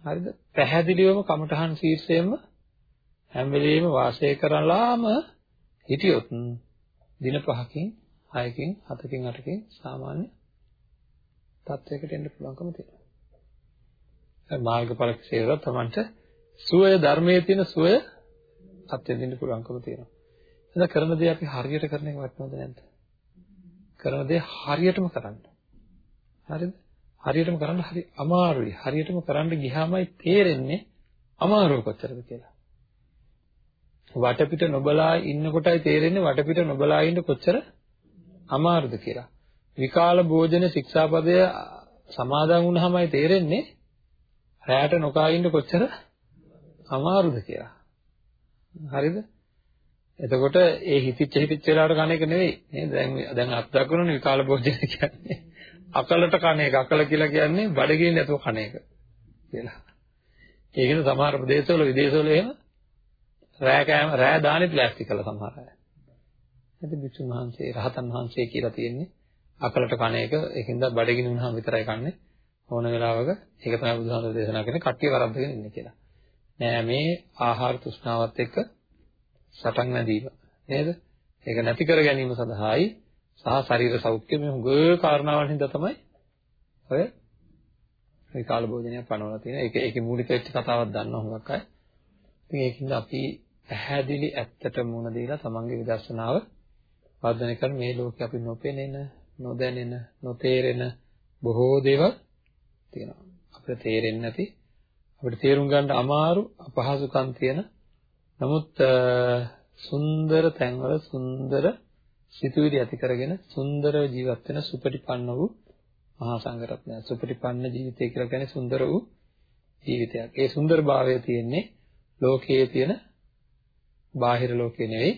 හරිද? පැහැදිලිවම කමඨහන් ශීර්ෂයෙන්ම හැම වෙලෙම වාසය කරලාම හිටියොත් දින පහකින් 6කින් 7කින් 8කින් සාමාන්‍ය තත්වයකට එන්න පුළුවන්කම තියෙනවා. මාර්ගඵල ක්ෂේත්‍රය තමන්ට සුවය ධර්මයේ තියෙන සුවය අත්විඳින්න පුළුවන්කම තියෙනවා. එහෙනම් කරන දේ අපි හරියට කරන එක වටනවද නැද්ද? කරන දේ හරියටම කරන්න. හරිද? හරියටම කරන්න හරි අමාරුයි. හරියටම කරන්න ගියාමයි තේරෙන්නේ අමාරුව කොච්චරද කියලා. වටපිට නොබලා ඉන්නකොටයි තේරෙන්නේ වටපිට නොබලා ඉන්න කොච්චර අමාරුද කියලා. විකාල භෝජන ශික්ෂාපදය සමාදන් වුණාමයි තේරෙන්නේ රැයට නොකා ඉන්න කොච්චර අමාරුද කියලා. හරිද? එතකොට ඒ හිතිච්ච හිතිච්ච වෙලාවට කණ එක නෙවෙයි නේද? දැන් දැන් අත් දක්වනනේ විකාල භෝජන කියන්නේ. අකලට කණ එක. අකල කියලා කියන්නේ බඩගිනි නැතුව කණ එක කියලා. ඒකෙන් සමහර ප්‍රදේශවල විදේශවල එහෙම රෑ කෑම රෑ දානෙත් ලෑස්ති කළා සමහර අය. නැති භික්ෂුන් වහන්සේ රහතන් වහන්සේ කියලා තියෙන්නේ අකලට කණ එක ඒකින්ද බඩගිනි වුණාම විතරයි කන්නේ ඕන වෙලාවක ඒක තමයි බුදුහාමුදුරේ දේශනා කරන්නේ කට්ටිය වරද්දගෙන ඉන්නේ කියලා. නෑ මේ ආහාර තෘෂ්ණාවත් එක්ක සටන් නැදීම නේද? ඒක නැති කර ගැනීම සඳහායි සහ ශරීර සෞඛ්‍ය මේ හුඟ කාරණාවන් හින්දා තමයි ඔය විකාල භෝජනය පනවලා තියෙන. ඒක ඒකේ මූලික වෙච්ච කතාවක් දන්නවා හුඟක් අය. ඉතින් ඒකින්ද අපි පැහැදිලි ඇත්තට මුණ දීලා තමන්ගේ විදර්ශනාව වර්ධනය කරන මේ ලෝකේ අපි නොපෙනෙන, නොදැනෙන, නොතේරෙන බොහෝ දේවල් තියෙනවා. අපිට තේරෙන්නේ නැති, අපිට තේරුම් ගන්න අමාරු අපහසුකම් තියෙන. නමුත් සුන්දර තැන්වල සුන්දර සිතුවිලි ඇති කරගෙන සුන්දර ජීවත් වෙන සුපටිපන්න වූ මහා සංඝරත්නය. සුපටිපන්න ජීවිතය කියලා කියන්නේ සුන්දර වූ ජීවිතයක්. ඒ සුන්දර භාවය තියෙන්නේ ලෝකයේ තියෙන බාහිර ලෝකේ නෙවෙයි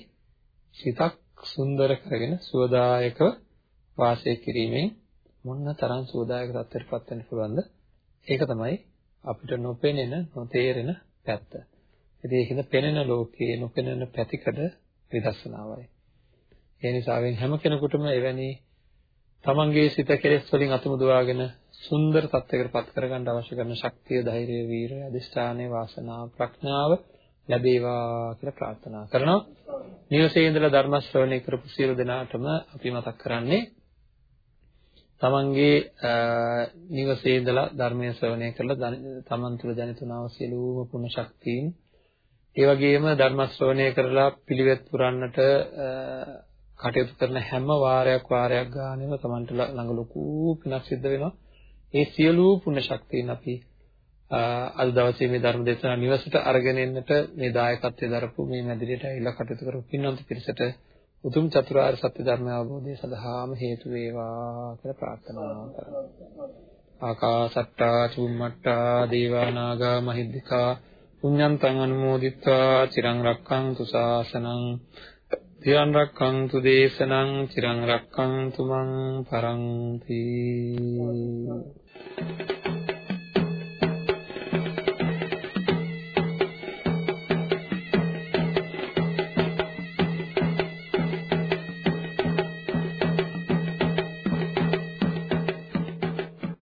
සිතක් සුන්දර කරගෙන සුවදායක වාසය කිරීමෙන් මොන තරම් සුවදායක තත්ත්වයකටපත් වෙන්න පුළුවන්ද? ඒක තමයි අපිට නොපෙනෙන, නොතේරෙන පැත්ත. ඉතින් ඒකද පෙනෙන ලෝකයේ නොපෙනෙන පැතිකඩ විදර්ශනාවයි. ඒ නිසා හැම කෙනෙකුටම එවැනි තමන්ගේ සිත කෙලෙස් වලින් අතමුදවාගෙන සුන්දර තත්ත්වයකටපත් කරගන්න අවශ්‍ය කරන ශක්තිය, ධෛර්යය, වීරය, අධිෂ්ඨානය, වාසනාව, ප්‍රඥාව ලැබේවා කියලා ප්‍රාර්ථනා කරනවා. නිවසේ ඉඳලා ධර්ම ශ්‍රවණය කරපු සියලු දෙනාටම අපි මතක් කරන්නේ තමන්ගේ නිවසේ ඉඳලා ධර්මය ශ්‍රවණය කරලා තමන් තුළ දැනිතුනා වූ සියලුම පුණ්‍ය ශක්තියින් ඒ වගේම ධර්ම ශ්‍රවණය කරලා පිළිවෙත් පුරන්නට කටයුතු කරන හැම වාරයක් වාරයක් ගානෙම Tamanට ළඟ ලොකු පිනක් සිද්ධ වෙනවා. ඒ සියලු පුණ්‍ය ශක්තියන් අපි අද දවසේ මේ ධර්ම දේශනාව නිවසට අරගෙන එන්නට මේ දායකත්වයේ දරපු මේ මැදිරියට ඇවිල්ලා කටයුතු කරපු පින්වන්ත පිරිසට උතුම් චතුරාර්ය සත්‍ය ධර්ම අවබෝධය සඳහාම හේතු වේවා කියලා ප්‍රාර්ථනා කරනවා. ආකාසට්ටා චුම්මට්ටා දේවා නාග මහිද්దికා පුඤ්ඤන්තං අනුමෝදිත්වා චිරං රක්ඛන්තු ශාසනං තිරං රක්ඛන්තු දේශනං චිරං රක්ඛන්තු මං පරන්ති Thank you.